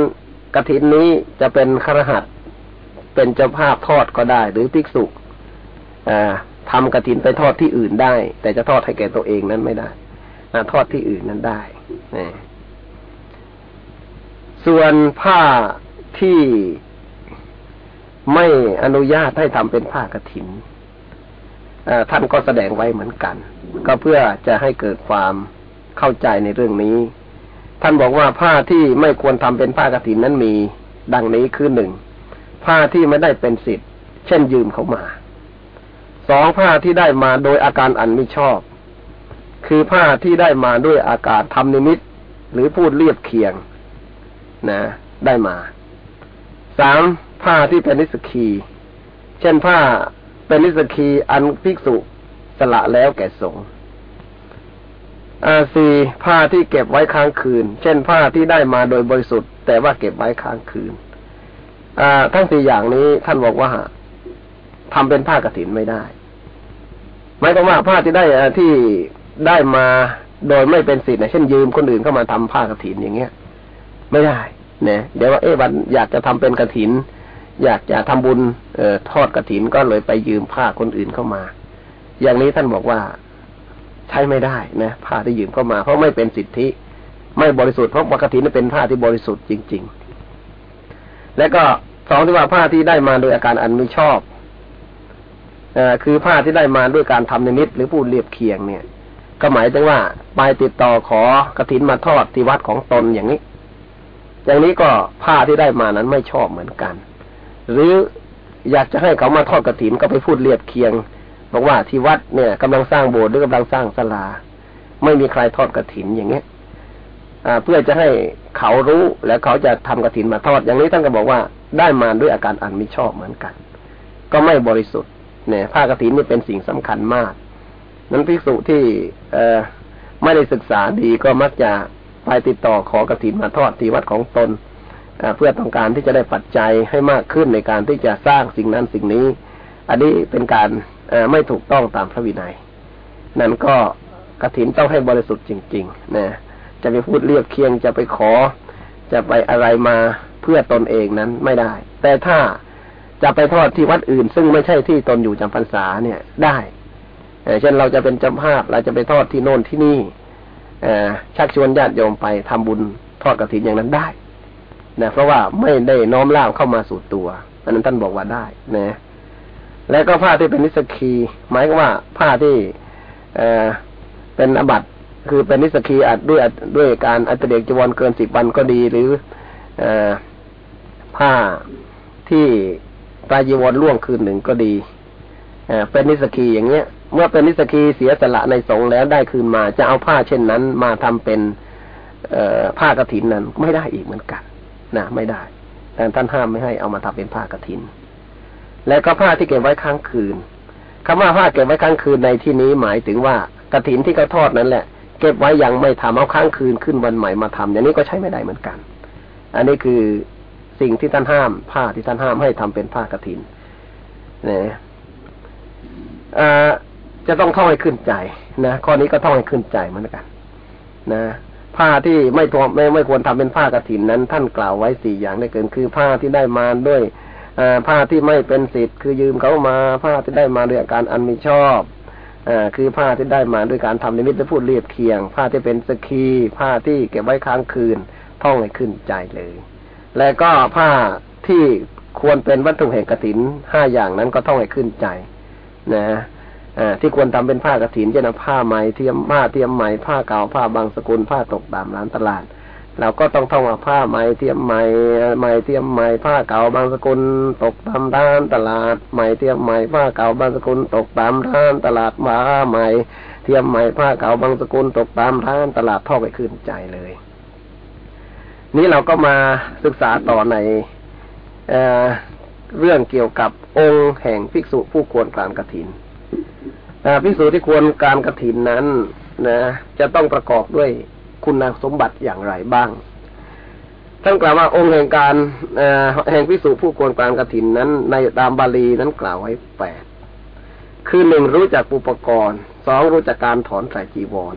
กรถินนี้จะเป็นครหัสเป็นเจ้าภาพทอดก็ได้ หรือภิกษุทำกรถินไปทอดที่อื่นได้ แต่จะทอดให้แก่ตัวเองนั้นไม่ได้ทอดที่อื่นนั้นได้นี่ส่วนผ้าที่ ไม่อนุญาตให้ทำเป็นผ้ากรถินท่านก็แสดงไว้เหมือนกัน ก็เพื่อจะให้เกิดความเข้าใจในเรื่องนี้ ท่านบอกว่าผ้าที่ไม่ควรทำเป็นผ้ากรถินนั้นมีดังนี้คือหนึ่งผ้าที่ไม่ได้เป็นสิทธิ์ เช่นยืมเขามาสองผ้าที่ได้มาโดยอาการอันไม่ชอบ คือผ้าที่ได้มาด้วยอาการทำนิมิต หรือพูดเรียบเคียง นะ ได้มาสาม ผ้าที่เป็นนิสกี เช่นผ้าเป็นนิสกีอันภิกษุสละแล้วแก่สงฆ์อาสี่ผ้าที่เก็บไว้ค้างคืน เช่นผ้าที่ได้มาโดยบริสุทธิ์ แต่ว่าเก็บไว้ค้างคืนอ่าทั้งสี่อย่างนี้ท่านบอกว่าทำเป็นผ้ากรถินไม่ได้หมายความว่าผ้าที่ได้ที่ได้มาโดยไม่เป็นสิทธิ์เช่นยืมคนอื่นเข้ามาทำผ้ากรถินอย่างเงี้ย ไม่ได้เนี่ยเดี๋ยวว่าเอ๊ะวันอยากจะทำเป็นกรถิน อยากจะทำบุญเออทอดกระถินก็เลยไปยืมผ้าคนอื่นเข้ามา อย่างนี้ท่านบอกว่าใช้ไม่ได้นะผ้าที่ยืมเข้ามา เพราะไม่เป็นสิทธิ ไม่บริสุทธิ์เพราะกระถินเป็นผ้าที่บริสุทธิ์จริง ๆ และก็สองที่ว่าผ้าที่ได้มาโดยอาการอันไม่ชอบอคือผ้าที่ได้มาด้วยการทำในนิดหรือพูดเรียบเคียงเนี่ย ก็หมายถึงว่าไปติดต่อขอกระถินมาทอดที่วัดของตนอย่างนี้ อย่างนี้ก็ผ้าที่ได้มานั้นไม่ชอบเหมือนกัน หรืออยากจะให้เขามาทอดกระถินก็ไปพูดเรียบเคียง บอกว่าที่วัดเนี่ยกำลังสร้างโบสถ์หรือกำลังสร้างศาลา ไม่มีใครทอดกระถินอย่างเงี้ยเพื่อจะให้เขารู้แล้วเขาจะทำกระถินมาทอด อย่างนี้ท่านก็บอกว่าได้มาด้วยอาการอันไมิชอบเหมือนกัน ก็ไม่บริสุทธิ์เนี่ยผ้ากระถินนี่เป็นสิ่งสำคัญมาก นั้นภิกษุที่เอไม่ได้ศึกษาดีก็มักจะไปติดต่อขอกระถินมาทอดที่วัดของตน เพื่อต้องการที่จะได้ปัจจัยให้มากขึ้นในการที่จะสร้างสิ่งนั้นสิ่งนี้ อันนี้เป็นการไม่ถูกต้องตามพระวินัย นั่นก็กระถินต้องให้บริสุทธิ์จริงๆนะจะไปพูดเรียบเคียงจะไปขอ จะไปอะไรมาเพื่อตนเองนั้นไม่ได้ แต่ถ้าจะไปทอดที่วัดอื่น ซึ่งไม่ใช่ที่ตนอยู่จำพรรษาเนี่ยได้เช่นเราจะเป็นจำภาพเราจะไปทอดที่โน่นที่นี่ชักชวนญาติโยมไปทำบุญทอดกระถินอย่างนั้นได้ นะเพราะว่าไม่ได้น้อมล่ามเข้ามาสู่ตัวอันนั้นท่านบอกว่าได้นะ แล้วก็ผ้าที่เป็นนิสกีหมายว่าผ้าที่เอเป็นอบัตคือเป็นนิสกีอาจด้วยด้วยการอัตเดกจีวรเกินสิบวันก็ดี หรืออผ้าที่ตายจีวรล่วงคืนหนึ่งก็ดีเป็นนิสกีอย่างเงี้ย เมื่อเป็นนิสกีเสียสละในสงแล้วได้คืนมา จะเอาผ้าเช่นนั้น มาทำเป็นผ้ากรถินนั้นไม่ได้อีกเหมือนกัน นะไม่ได้ แต่ท่านห้ามไม่ให้เอามาทำเป็นผ้ากรถิน แล้วก็ผ้าที่เก็บไว้ค้างคืนคำว่าผ้าเก็บไว้ค้างคืนในที่นี้หมายถึงว่ากรถินที่เขาทอดนั้นแหละ เก็บไว้ยังไม่ทำเอาค้างคืนขึ้นวันใหม่มาทำอย่างนี้ก็ใช้ไม่ได้เหมือนกัน อันนี้คือสิ่งที่ท่านห้าม ผ้าที่ท่านห้ามให้ทำเป็นผ้ากรถินนะจะต้องท่องให้ขึ้นใจนะข้อนี้ก็ท่องให้ขึ้นใจเหมือนกัน นะ ผ้าที่ไม่ทวไม่ไม่ควรทำเป็นผ้ากรถินนั้น ท่านกล่าวไว้สี่อย่างได้เกินคือผ้าที่ได้มาด้วยอผ้าที่ไม่เป็นสิทธิ์คือยืมเขามาผ้าที่ได้มาด้วยการอันมีชอบอคือผ้าที่ได้มาด้วยการทำในมิตรพูดเรียบเคียง ผ้าที่เป็นสกีผ้าที่เก็บไว้ค้างคืน ท่องให้ขึ้นใจเลย และก็ผ้าที่ควรเป็นวัตถุแห่งกรถินห้าอย่างนั้นก็ท่องให้ขึ้นใจ นะ อที่ควรทำเป็นผ้ากรถินเช่นผ้าไหมเทียมผ้าเทียมไหมผ้าเก่าผ้าบางสกุลผ้าตกตามร้านตลาด เราก็ต้องท่องว่าผ้าไหมเทียมไหมไหมเทียมไหมผ้าเก่าบางสกุลตกตามร้านตลาดไหมเทียมไหมผ้าเก่าบางสกุลตกตามร้านตลาดผ้าไหมเทียมไหมผ้าเก่าบางสกุลตกตามร้านตลาดท่อไปขึ้นใจเลย นี้เราก็มาศึกษาต่อในเเรื่องเกี่ยวกับองค์แห่งภิกษุผู้ควรกลารกระถิน พิสูจน์ที่ควรการกระถินนั้นนะ จะต้องประกอบด้วยคุณสมบัติอย่างไรบ้าง ท่านกล่าวว่าองค์แห่งการแห่งพิสูจผู้ควรการกระถินนั้น ในตามบาลีนั้นกล่าวไว้แปดคือหนึ่งรู้จักอุปกรณ์สองรู้จักการถอนไตรจีวร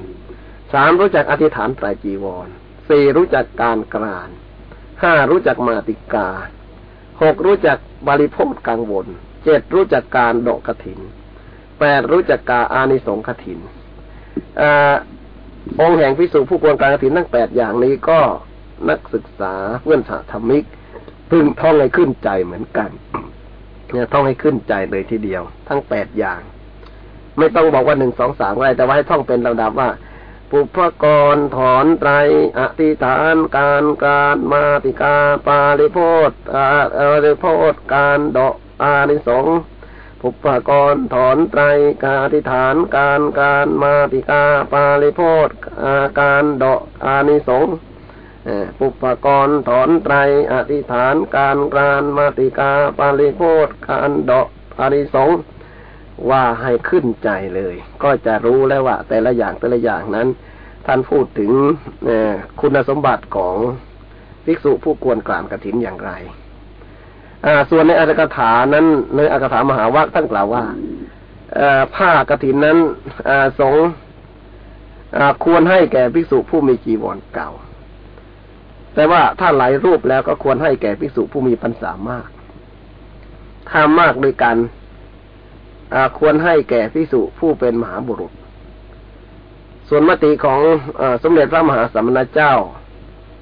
สามรู้จักอธิษฐานไตรจีวรสี่รู้จักการกรานห้ารู้จักมาติกาหกรู้จักบริโภคกังวลเจ็ดรู้จักการดอกกระถิน แปดรู้จักกาอานิสงขถินอองค์แห่งพิสูจผู้ควรการกถินทั้งแปดอย่างนี้ก็นักศึกษาเพื่อนสาธมิก พึงท่องให้ขึ้นใจเหมือนกันเนี่ยท่องให้ขึ้นใจเลยทีเดียว ทั้งแปดอย่าง ไม่ต้องบอกว่าหนึ่งสองสามอะไรแต่ว่าให้ท่องเป็นลำดับว่าปุพกรถอนไตรอธิฐานการการมาติกาปาริโพธอาริโพธการดอกอานิสง อุปกรณ์ถอนไตรกาธิฐานการการมาติกาปาลิโพธอาการดอกอานิสงปุปกรณ์ถอนไตรอธิฐานการการมาติกาปาลิโพธการดอกอานิสงว่าให้ขึ้นใจเลย ก็จะรู้แล้วว่า แต่ละอย่างแต่ละอย่างนั้น ท่านพูดถึงคุณสมบัติของภิกษุผู้ควรกลานกระถินอย่างไร ส่วนในอัตถกถานั้นในอัตถกถามหาวัคท่านกล่าวว่าผ้ากรถินนั้นสงควรให้แก่ภิกษุผู้มีจีวรเก่า แต่ว่าถ้าหลายรูปแล้วก็ควรให้แก่ภิกษุผู้มีปัญษามาก ถ้ามากโดยกันควรให้แก่ภิกษุผู้เป็นมหาบุรุษ ส่วนมติของอสมเด็จพระมหาสัมมาเจ้า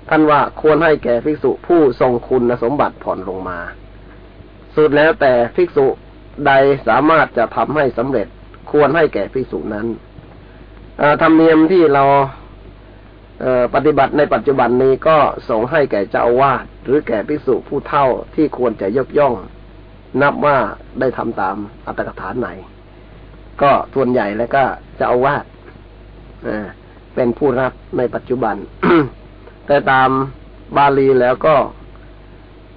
ท่านว่าควรให้แก่ภิกษุผู้ทรงคุณสมบัติผ่อนลงมา สุดแล้วแต่ภิกษุใดสามารถจะทำให้สำเร็จควรให้แก่ภิกษุนั้นธรรมเนียมที่เราปฏิบัติในปัจจุบันนี้ก็ส่งให้แก่เจ้าอาวาสหรือแก่ภิกษุผู้เท่าที่ควรจะยกย่อง นับว่าได้ทำตามอัตถกถานไหน ก็ส่วนใหญ่แล้วก็เจ้าอาวาสเป็นผู้รับในปัจจุบัน แต่ตามบาลีแล้วก็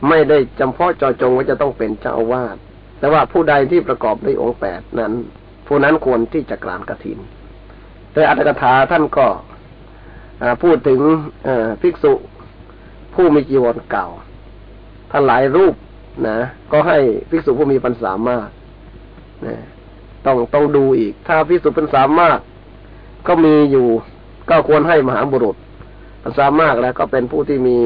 ไม่ได้จำเพาะจอจงว่าจะต้องเป็นเจ้าอาวาสแต่ว่าผู้ใดที่ประกอบด้วยองค์แปดนั้น ผู้นั้นควรที่จะกรานกระถินแต่อัตถกถาท่านก็พูดถึงภิกษุผู้มีจีวรเก่าท่านหลายรูปนะก็ให้ภิกษุผู้มีปัญษามากนะต้องต้องดูอีก ถ้าพิสุเป็นสามารถก็มีอยู่ ก็ควรให้มหาบุรุษปัญสามารถแล้วก็เป็นผู้ที่มี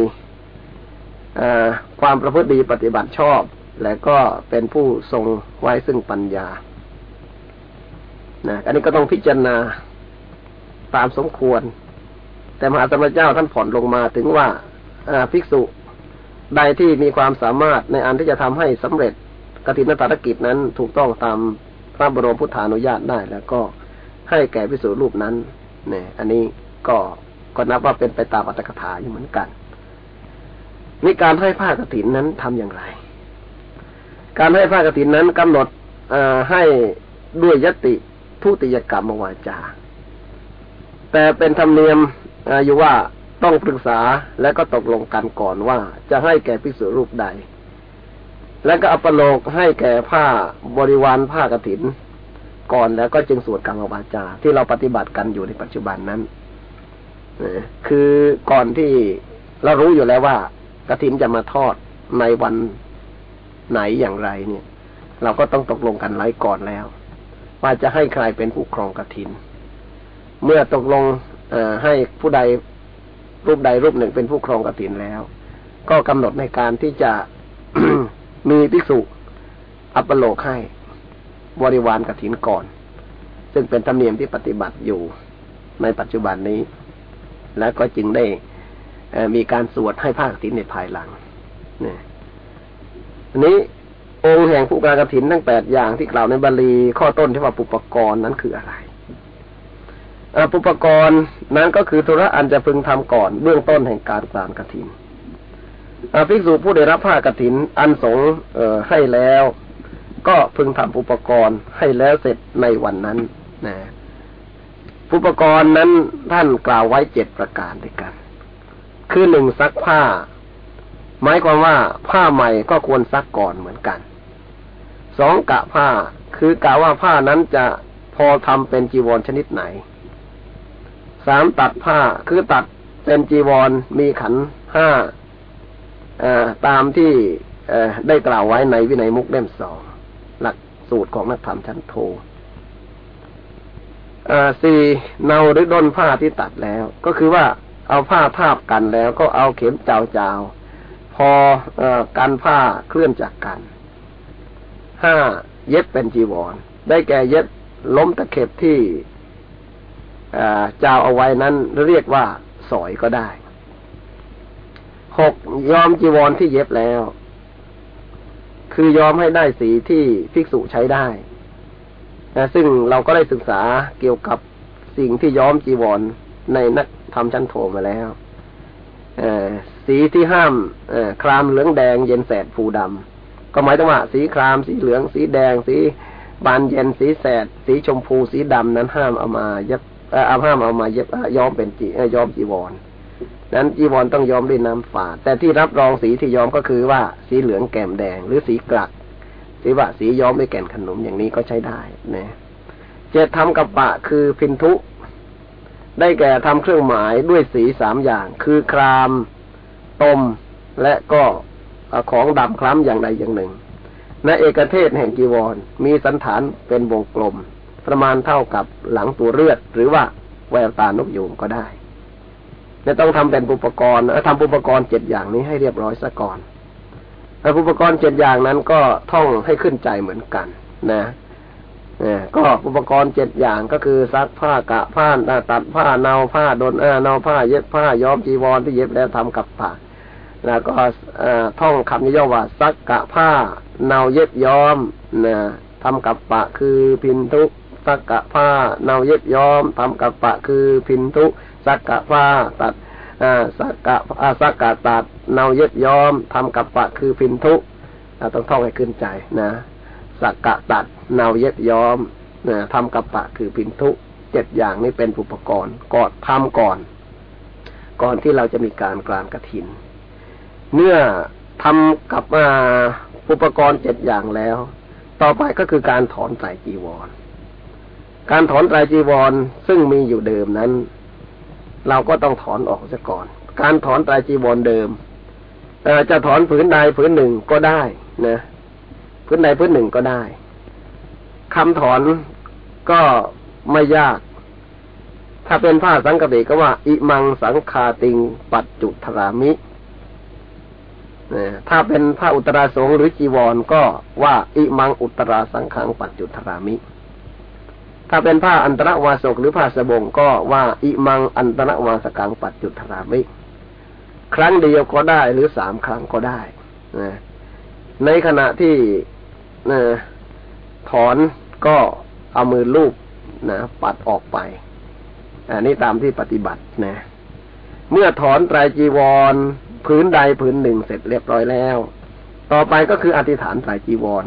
ความประพฤติดีปฏิบัติชอบ และก็เป็นผู้ทรงไว้ซึ่งปัญญานะอันนี้ก็ต้องพิจารณาตามสมควร แต่มหาสมณเจ้าท่านผ่อนลงมาถึงว่าภิกษุใดที่มีความสามารถในอันที่จะทำให้สำเร็จกฐินตารกิจนั้นถูกต้องตามพระบรมพุทธานุญาตได้แล้วก็ให้แก่ภิกษุรูปนั้นเนี่ยอันนี้ก็ก็นับว่าเป็นไปตามอัตถกถาอยู่เหมือนกัน มีการให้ผ้ากฐินนั้นทำอย่างไร การให้ผ้ากฐินนั้นกำหนดอให้ด้วยยติทุติยกรรมวาจา แต่เป็นธรรมเนียมอยู่ว่าต้องปรึกษาและก็ตกลงกันก่อนว่าจะให้แก่ภิกษุรูปใด และก็อัปโลกให้แก่ผ้าบริวารผ้ากฐิน ก่อนแล้วก็จึงสวดกรรมวาจา ที่เราปฏิบัติกันอยู่ในปัจจุบันนั้นคือก่อนที่เรารู้อยู่แล้วว่า กฐินจะมาทอดในวันไหนอย่างไรเนี่ย เราก็ต้องตกลงกันไว้ก่อนแล้ว ว่าจะให้ใครเป็นผู้ครองกฐิน เมื่อตกลงให้ผู้ใดรูปใดรูปหนึ่งเป็นผู้ครองกฐินแล้ว ก็กำหนดในการที่จะมีภิกษุอัปโลกให้บริวารกฐินก่อน ซึ่งเป็นธรรมเนียมที่ปฏิบัติอยู่ในปัจจุบันนี้ แล้วก็จึงได้ มีการสวดให้ภาคถินในภายหลังนี่อันนี้องค์แห่งผู้การกฐินทั้งแปดอย่างที่กล่าวในบาลีข้อต้นที่ว่าปุปกรณ์นั้นคืออะไรปุปกรณ์นั้นก็คือธุระอันจะพึงทำก่อนเบื้องต้นแห่งการกลางกฐินภิกษุผู้ได้รับผ้ากฐินอันสงให้แล้ว ก็พึงทำอุปกรณ์ให้แล้วเสร็จในวันนั้นนะอุปกรณ์นั้นท่านกล่าวไว้เจ็ดประการด้วยกัน คือหนึ่งซักผ้า หมายความว่าผ้าใหม่ก็ควรซักก่อนเหมือนกันสองกะผ้า คือกะว่าผ้านั้นจะพอทำเป็นจีวรชนิดไหนสามตัดผ้าคือตัดเป็นจีวรมีขันห้าตามที่ได้กล่าวไว้ในวินัยมุกเล่มสองหลักสูตรของนักธรรมชั้นโทสี่เนาหรือด้นผ้าที่ตัดแล้ว ก็คือว่า เอาผ้าทาบกันแล้วก็เอาเข็มเจ้าเจ้าพออกันผ้าเคลื่อนจากกันห้าเย็บเป็นจีวร ได้แก่เย็บล้มตะเข็บที่เจ้าเอาไว้นั้นเรียกว่าสอยก็ได้หกยอมจีวรที่เย็บแล้ว คือยอมให้ได้สีที่ภิกษุใช้ได้ซึ่งเราก็ได้ศึกษาเกี่ยวกับสิ่งที่ย้อมจีวร ในนักทำชั้นโทมาแล้วสีที่ห้ามครามเหลืองแดง เย็นแสดผูดำก็หมายถึงว่า สีครามสีเหลือง สีแดง สีบานเย็นสีแสด สีชมพูสีดำนั้นห้ามเอามาเย็บเอาห้ามเอามาเย็บย้อมเป็นจีย้อมจีวรนั้นจีวรต้องย้อมด้วยน้ำฝาดแต่ที่รับรองสีที่ย้อมก็คือว่าสีเหลืองแก้มแดง หรือสีกลักสีว่าสีย้อมด้วยแก่นขนมอย่างนี้ก็ใช้ได้นะเจ็ดทำกับปะคือพินทุ ได้แก่ทำเครื่องหมายด้วยสีสามอย่าง คือคราม ตม และก็ของดำคล้ำอย่างใดอย่างหนึ่งในเอกเทศแห่งจีวร มีสันฐานเป็นวงกลม ประมาณเท่ากับหลังตัวเลือด หรือว่าแววตานกยูงก็ได้จะต้องทำเป็นอุปกรณ์ทำอุปกรณ์เจ็ดอย่างนี้ให้เรียบร้อยซะก่อนอุปกรณ์เจ็ดอย่างนั้นก็ท่องให้ขึ้นใจเหมือนกัน นะ ก็อุปกรณ์เจ็ดอย่างก็คือซักผ้ากะผ้าตัดผ้าเนาผ้าดนเนาผ้าเย็บผ้าย้อมจีวรที่เย็บแล้วทำกับผ้าแล้วก็ท่องคำย่อว่าซักกะผ้า เนาเย็บย้อมนะทำกับปะคือพินทุซักกะผ้า เนาเย็บย้อมทำกับปะคือพินทุซักกะผ้าตัดสักกะสักกะตัด เนาเย็บย้อมทำกับปะคือพินทุต้องท่องให้ขึ้นใจนะ สักกะตัดเนาเย็บย้อมนะทำกับปะคือพินทุเจ็ดอย่างนี้เป็นอุปกรณ์ก่อนทำก่อน ก่อนที่เราจะมีการกลางกระถิน เมื่อทำกับอุปกรณ์เจ็ดอย่างแล้ว ต่อไปก็คือการถอนไตรจีวร การถอนไตรจีวรซึ่งมีอยู่เดิมนั้น เราก็ต้องถอนออกซะก่อน การถอนไตรจีวรเดิมจะถอนผืนใดผืนหนึ่งก็ได้นะ พื้นใดพื้นหนึ่งก็ได้คำถอนก็ไม่ยาก ถ้าเป็นผ้าสังกติก็ว่า อิมังสังคาติง ปัจจุทรามิถ้าเป็นผ้าอุตราสงหรือจีวรก็ว่า อิมังอุตราสังขังปัจจุทรามิ ถ้าเป็นผ้าอันตรวาสกหรือผ้าสบงก็ว่า อิมังอันตรวาสกังปัจจุทรามิ ครั้งเดียวก็ได้หรือสามครั้งก็ได้ในขณะที่ นะถอนก็เอามือลูบนะปัดออกไป อันนี้ตามที่ปฏิบัตินะ เมื่อถอนไตรจีวรผืนใดผืนหนึ่งเสร็จเรียบร้อยแล้ว ต่อไปก็คืออธิษฐานไตรจีวร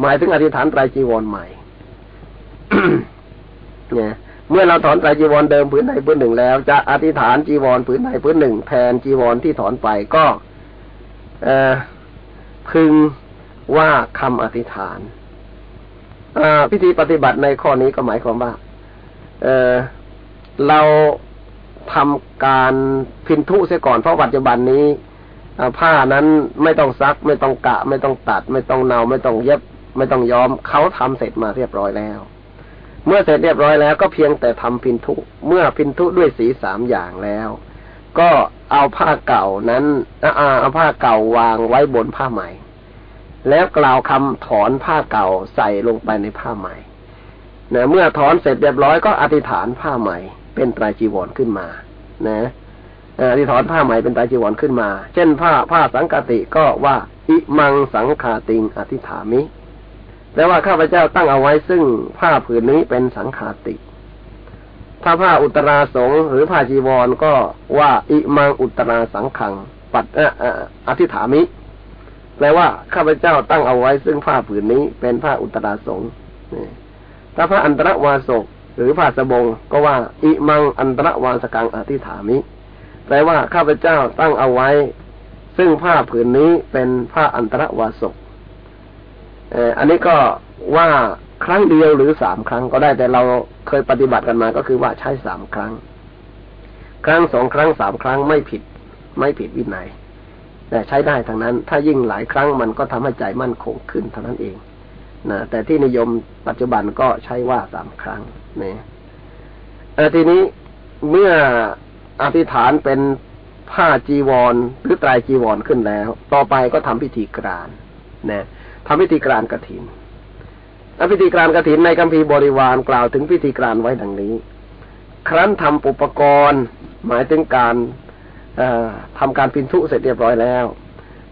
หมายถึงอธิษฐานไตรจีวรใหม่เนี่ยเมื่อเราถอนไตรจีวรเดิมผืนใดผืนหนึ่งแล้ว จะอธิษฐานจีวรผืนใดผืนหนึ่งแทนจีวรที่ถอนไปก็ เอพึง ว่าคำอธิษฐานพิธีปฏิบัติในข้อนี้ก็หมายความว่า เออเราทำการพินทุเสียก่อนเพราะปัจจุบันนี้ผ้านั้นไม่ต้องซัก ไม่ต้องกะ ไม่ต้องตัด ไม่ต้องเนาไม่ต้องเย็บ ไม่ต้องย้อมเขาทำเสร็จมาเรียบร้อยแล้ว เมื่อเสร็จเรียบร้อยแล้วก็เพียงแต่ทำพินทุเมื่อพินทุด้วยสีสามอย่างแล้ว ก็เอาผ้าเก่านั้นเอาผ้าเก่าวางไว้บนผ้าใหม่ แล้วกล่าวคำถอนผ้าเก่าใส่ลงไปในผ้าใหม่เนะเมื่อถอนเสร็จเรียบร้อยก็อธิษฐานผ้าใหม่ เป็นไตรจีวรขึ้นมา นะอธิษฐานผ้าใหม่เป็นไตรจีวรขึ้นมา เช่นผ้าผ้าสังกติก็ว่าอิมังสังขาติงอธิษฐามิแปลว่าข้าพเจ้าตั้งเอาไว้ซึ่งผ้าผืนนี้เป็นสังขาติถ้าผ้าอุตราสงหรือผ้าจีวรก็ว่าอิมังอุตราสังขัง ปัดอธิษฐามิ แปลว่าข้าพเจ้าตั้งเอาไว้ ซึ่งผ้าผืนนี้เป็นผ้าอุตราสงถ้าพระอันตรวาสกหรือผ้าสบง ก็ว่า อิมังอันตรวาสกังอธิฐามิ แปลว่าข้าพเจ้าตั้งเอาไว้ ซึ่งผ้าผืนนี้เป็นผ้าอันตรวาสกอันนี้ก็ว่าครั้งเดียวหรือสามครั้งก็ได้แต่เราเคยปฏิบัติกันมาก็คือว่าใช้สามครั้ง ครั้งสองครั้งสามครั้งไม่ผิด ไม่ผิดวินัย แต่ใช้ได้ทั้งนั้น ถ้ายิ่งหลายครั้งมันก็ทำให้ใจมั่นคงขึ้นเท่านั้นเองนะแต่ที่นิยมปัจจุบันก็ใช้ว่าสามครั้งนี่ทีนี้เมื่ออธิษฐานเป็นผ้าจีวรหรือตรายจีวรขึ้นแล้ว ต่อไปก็ทำพิธีกรานนะทำพิธีกรานกระถินพิธีกรานกระถินในคัมภีร์บริวารกล่าวถึงพิธีกรานไว้ดังนี้ ครั้นทำอุปกรณ์ หมายถึงการ ทำการพินทุเสร็จเรียบร้อยแล้ว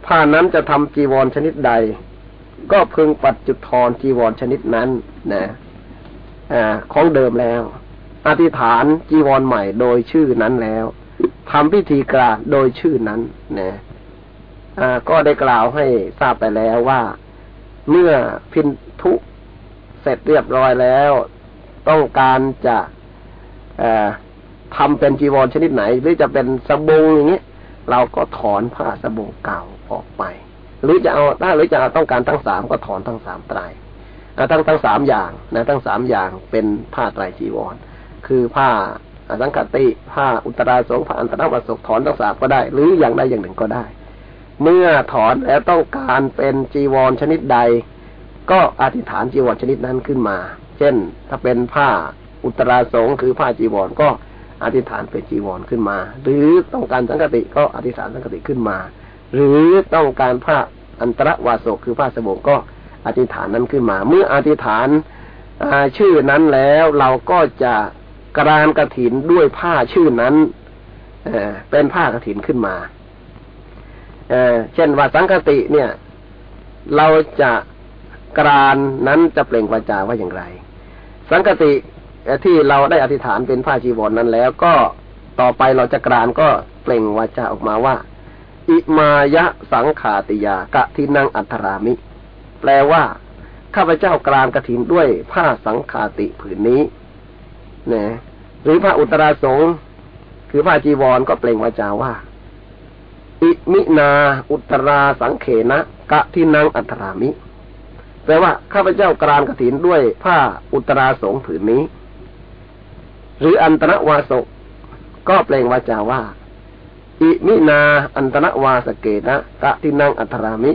ผ้านั้นจะทำจีวรชนิดใด ก็พึงปัดจุดทอนจีวรชนิดนั้นนะอของเดิมแล้ว อธิษฐานจีวรใหม่โดยชื่อนั้นแล้วทำพิธีกราโดยชื่อนั้นนะก็ได้กล่าวให้ทราบไปแล้วว่าเมื่อพินทุเสร็จเรียบร้อยแล้ว ต้องการจะ ทำเป็นจีวรชนิดไหน หรือจะเป็นสบงอย่างนี้เราก็ถอนผ้าสบงเก่าออกไป หรือจะเอาถ้าหรือจะต้องการทั้งสามก็ถอนทั้งสามไตรทั้งทั้งสามอย่างนะทั้งสามอย่างเป็นผ้าไตรจีวร คือผ้าสังคติผ้าอุตราสงผ้าอันตรวัสกถอนทั้งสามก็ได้ หรืออย่างใดอย่างหนึ่งก็ได้ เมื่อถอนแล้วต้องการเป็นจีวรชนิดใด ก็อธิษฐานจีวรชนิดนั้นขึ้นมา เช่น ถ้าเป็นผ้าอุตราสงคือผ้าจีวรก็ อธิษฐานเป็นจีวรขึ้นมา หรือต้องการสังกติก็อธิษฐานสังกติขึ้นมา หรือต้องการผ้าอันตรวาสกคือผ้าสบงก็อธิษฐานนั้นขึ้นมา เมื่ออธิษฐานชื่อนั้นแล้วเราก็จะกรานกระถินด้วยผ้าชื่อนั้นเเป็นผ้ากระถินขึ้นมาเเช่นว่าสังคติเนี่ย เราจะกรานนั้นจะเปล่งวาจาว่าอย่างไร สังคติ ที่เราได้อธิษฐานเป็นผ้าจีวรนนั้นแล้ว ก็ต่อไปเราจะกรานก็เปล่งวาจาออกมาว่า อิมายะสังขาติยากะทินังอัตรามิ แปลว่าข้าพเจ้ากรานกระถินด้วยผ้าสังขาติผืนนี้นะหรือผ้าอุตราสงคือผ้าจีวรก็เปล่งวาจาว่า อิมินาอุตราสังเขนะกะทินังอัตรามิแปลว่าข้าพเจ้ากรานกระถินด้วยผ้าอุตราสงผืนนี้ หรืออันตรวาสกก็เปล่งวาจาว่า อิมินาอันตรวาสเกนะกะทินังอัตรามิ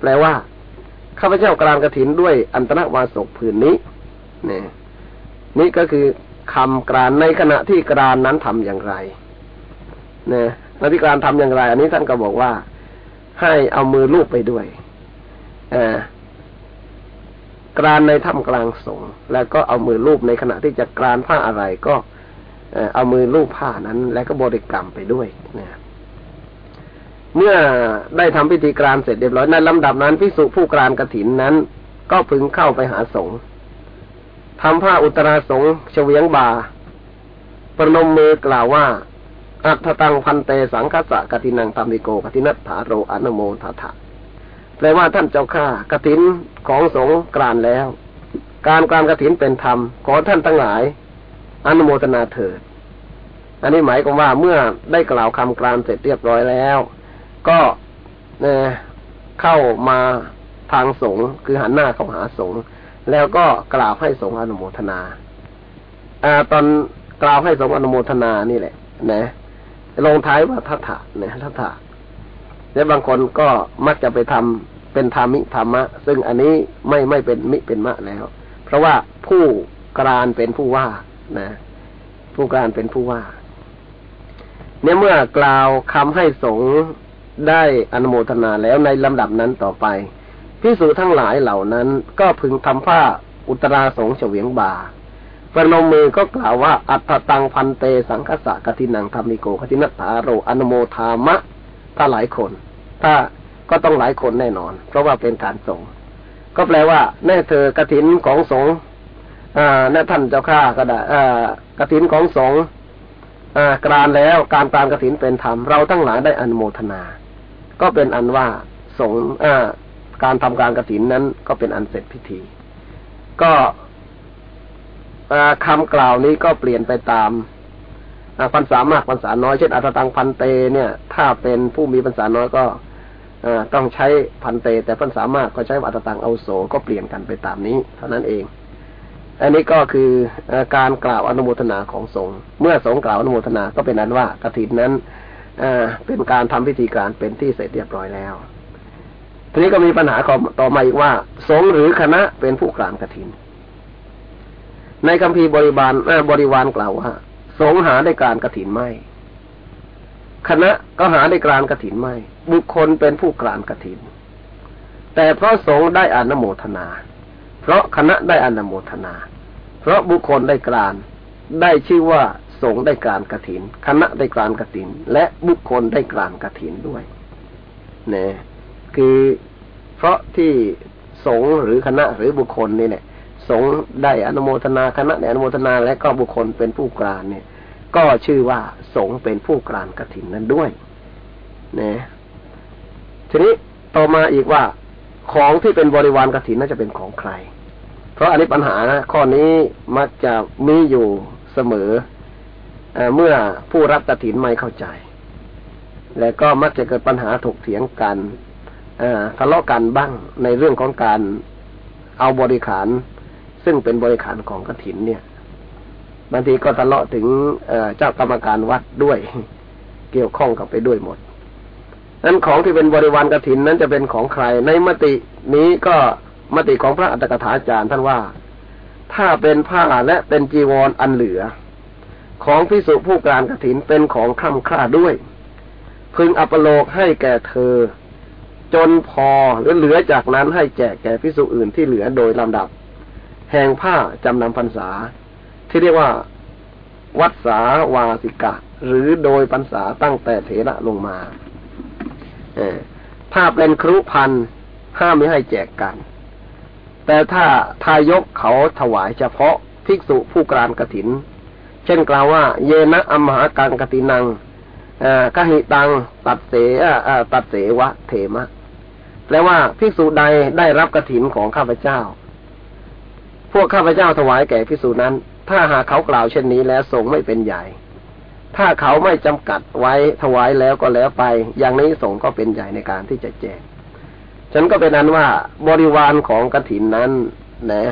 แปลว่าข้าพเจ้ากรานกระถินด้วยอันตนวาสกผืนนี้นี่นี่ก็คือคำกรานในขณะที่กรานนั้นทำอย่างไรนี่ยแล้วที่การทำอย่างไร อันนี้ท่านก็บอกว่า ให้เอามือลูบไปด้วยอ กรานในถ้ำกลางสงแล้วก็เอามือลูบในขณะที่จะกรานผ้าอะไรก็เอามือลูบผ้านั้น แล้วก็บริกรรมไปด้วยนะเมื่อได้ทำพิธีกรานเสร็จเรียบร้อยในลำดับนั้นพิสุผู้กรานกระถินนั้น ก็พึงเข้าไปหาสงฆ์ทำผ้าอุตราสงเฉวียงบา ประนมมือกล่าวว่า อัตตังพันเตสังคสะกตินังธรรมิโกกตินัตถาโรอนโมทถะ แปลว่าท่านเจ้าข้ากตินของสงกรานแล้ว การกรารกตินเป็นธรรม ขอท่านทั้งหลาย อนุโมทนาเถิด อันนี้หมายความว่าเมื่อได้กล่าวคำกรานเสร็จเรียบร้อยแล้ว ก็เนี่ยเข้ามาทางสงคือหันหน้าเข้าหาสงแล้วก็กล่าวให้สงอนุโมทนาอ่าตอนกล่าวให้สงอนุโมทนานี่แหละ นะ ลงท้ายว่าทัตถะเนี่ยทัตถะ และบางคนก็มักจะไปทำเป็นธรรมิธรรมะ ซึ่งอันนี้ไม่ไม่เป็นมิเป็นมะแล้ว เพราะว่าผู้กรานเป็นผู้ว่านะ ผู้กรานเป็นผู้ว่า เนี่ยเมื่อกล่าวคำให้สงได้อนุโมทนาแล้วในลำดับนั้นต่อไปพิสูจทั้งหลายเหล่านั้น ก็พึงทำผ้าอุตราสงเฉวียงบาประนมมือก็กล่าวว่า อัตตังพันเตสังคสะกตินังธรรมิโกกตินัตถาโรอนโมทามะถ้าหลายคน ถ้าก็ต้องหลายคนแน่นอน เพราะว่าเป็นการสงก็แปลว่าแน่เธอกตินของสงอ่าแน่ท่านเจ้าข้าก็ได้อ่ากตินของสงอ่ากรานแล้วการการกตินเป็นธรรมเราทั้งหลายได้อนโมทนา ก็เป็นอันว่าสงการทำการกระถินนั้นก็เป็นอันเสร็จพิธี ก็คำกล่าวนี้ก็เปลี่ยนไปตามพรรษามากพรรษาน้อยเช่นอัตตังพันเตเนี่ย ถ้าเป็นผู้มีพรรษาน้อยก็ ต้องใช้พันเต แต่พรรษามากก็ใช้อัตตังเอาโสก็เปลี่ยนกันไปตามนี้ เท่านั้นเอง อันนี้ก็คือการกล่าวอนุโมทนาของสงฆ์เมื่อสงฆ์กล่าวอนุโมทนาก็เป็นนั้นว่ากฐินนั้นเป็นการทำพิธีการเป็นที่เสร็จเรียบร้อยแล้ว ทีนี้ก็มีปัญหาต่อมาอีกว่า สงหรือคณะเป็นผู้กล่างกระถิน ในคำพีบริบาลบริวารกล่าวว่า สงหาได้การกระถินไม่ คณะก็หาได้กลางกระถินไม่ บุคคลเป็นผู้กลางกระถิน แต่เพราะสงได้อนโมทนา เพราะคณะได้อนโมทนา เพราะบุคคลได้กลางได้ชื่อว่าสงได้กลางกระถิน คณะได้กลางกระถิน และบุคคลได้กลางกระถินด้วยเนี่ยคือเพราะที่สงหรือคณะหรือบุคคลนี่เนี่ยสงได้อนุโมทนาคณะได้อนุโมทนาและก็บุคคลเป็นผู้กลางเนี่ย ก็ชื่อว่าสงเป็นผู้กลางกระถินนั้นด้วยนะทีนี้ต่อมาอีกว่าของที่เป็นบริวารกระถินน่าจะเป็นของใคร เพราะอันนี้ปัญหานะข้อนี้มักจะมีอยู่เสมอเอเมื่อผู้รับกระถินไม่เข้าใจ และก็มักจะเกิดปัญหาถกเถียงกันทะเลาะกันบ้างในเรื่องของการเอาบริขาร ซึ่งเป็นบริขารของกระถินเนี่ย บางทีก็ทะเลาะถึงเจ้ากรรมการวัดด้วย เกี่ยวข้องกับไปด้วยหมดนั้นของที่เป็นบริวารกระถินนั้นจะเป็นของใคร ในมตินี้ก็มติของพระอัตถกถาจารย์ท่านว่า ถ้าเป็นผ้าและเป็นจีวรออันเหลือ ของพิสุผู้การกระถินเป็นของค่ำค่าด้วย พึงอัปโลกให้แก่เธอ จนพอหรือเหลือจากนั้นให้แจกแก่พิสุอื่นที่เหลือโดยลำดับ แห่งผ้าจำนำพรรษา ที่เรียกว่า วัดสาวาสิกะ หรือโดยพรรษาตั้งแต่เถระลงมาถ้าเป็นครุพันห้ามไม่ให้แจกกัน แต่ถ้าทายกเขาถวายเฉพาะภิกษุผู้กรานกระถิน เช่นกล่าวว่า เยนะอมหาการกตินังกหิตัง ตัดเสตัดเสวะเถมะ แปลว่าภิกษุใดได้รับกระถินของข้าพเจ้า พวกข้าพเจ้าถวายแก่ภิกษุนั้น ถ้าหากเขากล่าวเช่นนี้แล้วสงไม่เป็นใหญ่ ถ้าเขาไม่จำกัดไว้ถวายแล้วก็แล้วไป อย่างนี้สงก็เป็นใหญ่ในการที่จะแจก ฉันก็เป็นนั้นว่าบริวารของกระถินนั้นนะ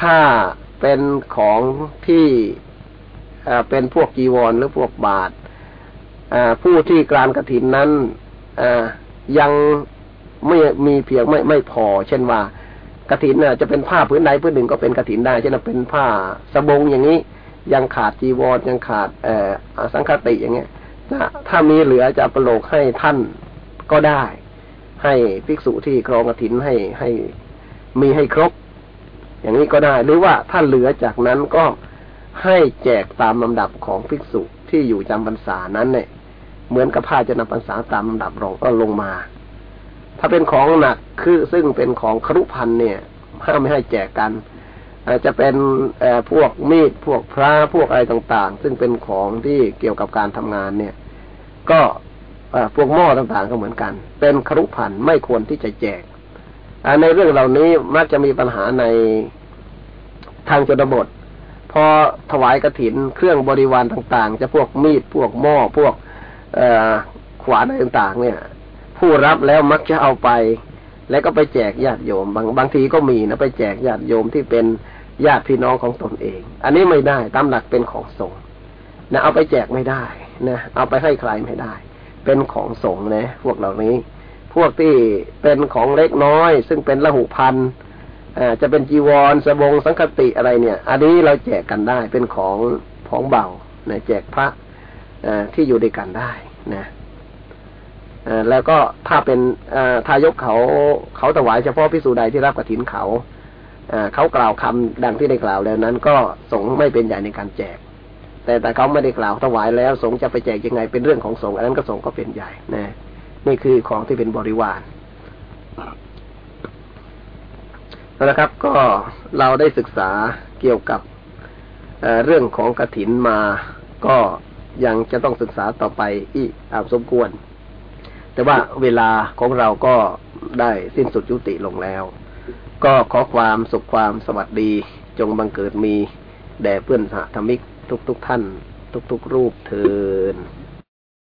ถ้าเป็นของที่เป็นพวกจีวรหรือพวกบาทผู้ที่กรานกระถินนั้นยังไม่มีเพียงไม่ไม่พอ เช่นว่า กระถินน่ะจะเป็นผ้าพื้นใดพื้นหนึ่งก็เป็นกระถินได้เช่นเป็นผ้าสบงอย่างนี้ ยังขาดจีวรยังขาดเอ่อสังฆติอย่างเงี้ยถ้ามีเหลือจะประโลกให้ท่านก็ได้ ให้ภิกษุที่ครองกระถินให้ให้มีให้ครบ อย่างนี้ก็ได้ หรือว่าถ้าเหลือจากนั้นก็ให้แจกตามลำดับของภิกษุที่อยู่จำพรรษานั้นเนี่ยเหมือนกับผ้าจะนำพรรษาตามลำดับลงก็ลงมา ถ้าเป็นของหนักคือซึ่งเป็นของครุพันเนี่ยห้ามไม่ให้แจกกันอาจจะเป็นพวกมีดพวกพระพวกอะไรต่างๆ ซึ่งเป็นของที่เกี่ยวกับการทำงานเนี่ย ก็พวกหม้อต่างๆก็เหมือนกัน เป็นครุพันไม่ควรที่จะแจกในเรื่องเหล่านี้มักจะมีปัญหาในทางชนบทพอถวายกระถินเครื่องบริวารต่าง ๆ จะพวกมีดพวกหม้อพวกขวานอะไรต่าง ๆ เนี่ย ผู้รับแล้วมักจะเอาไป แล้วก็ไปแจกญาติโยม บางบางทีก็มีนะไปแจกญาติโยมที่เป็นญาติพี่น้องของตนเอง อันนี้ไม่ได้ตามหลักเป็นของสงฆ์นะเอาไปแจกไม่ได้นะเอาไปให้ใครไม่ได้ เป็นของสงฆ์นะ พวกเหล่านี้ พวกที่เป็นของเล็กน้อย ซึ่งเป็นละหุพันจะเป็นจีวรสบงสังคติอะไรเนี่ย อันนี้เราแจกกันได้เป็นของของเบานะแจกพระที่อยู่ด้วยกันได้นะ แล้วก็ถ้าเป็นทายกเขาเขาถวายเฉพาะพิสูจใดที่รับกระถินเขาเขากล่าวคำดังที่ได้กล่าวแล้วนั้น ก็สงไม่เป็นใหญ่ในการแจก แต่แต่เขาไม่ได้กล่าวถวายแล้ว สงจะไปแจกยังไงเป็นเรื่องของสงอันนั้นก็สงก็เป็นใหญ่นะนี่คือของที่เป็นบริวารนะครับ ก็เราได้ศึกษาเกี่ยวกับเเรื่องของกระถินมา ก็ยังจะต้องศึกษาต่อไปอีกตามสมควร แต่ว่าเวลาของเราก็ได้สิ้นสุดยุติลงแล้ว ก็ขอความสุขความสวัสดีจงบังเกิดมี แด่เพื่อนสหธรรมิกทุกๆทท่าน ทุกๆรูปเทิน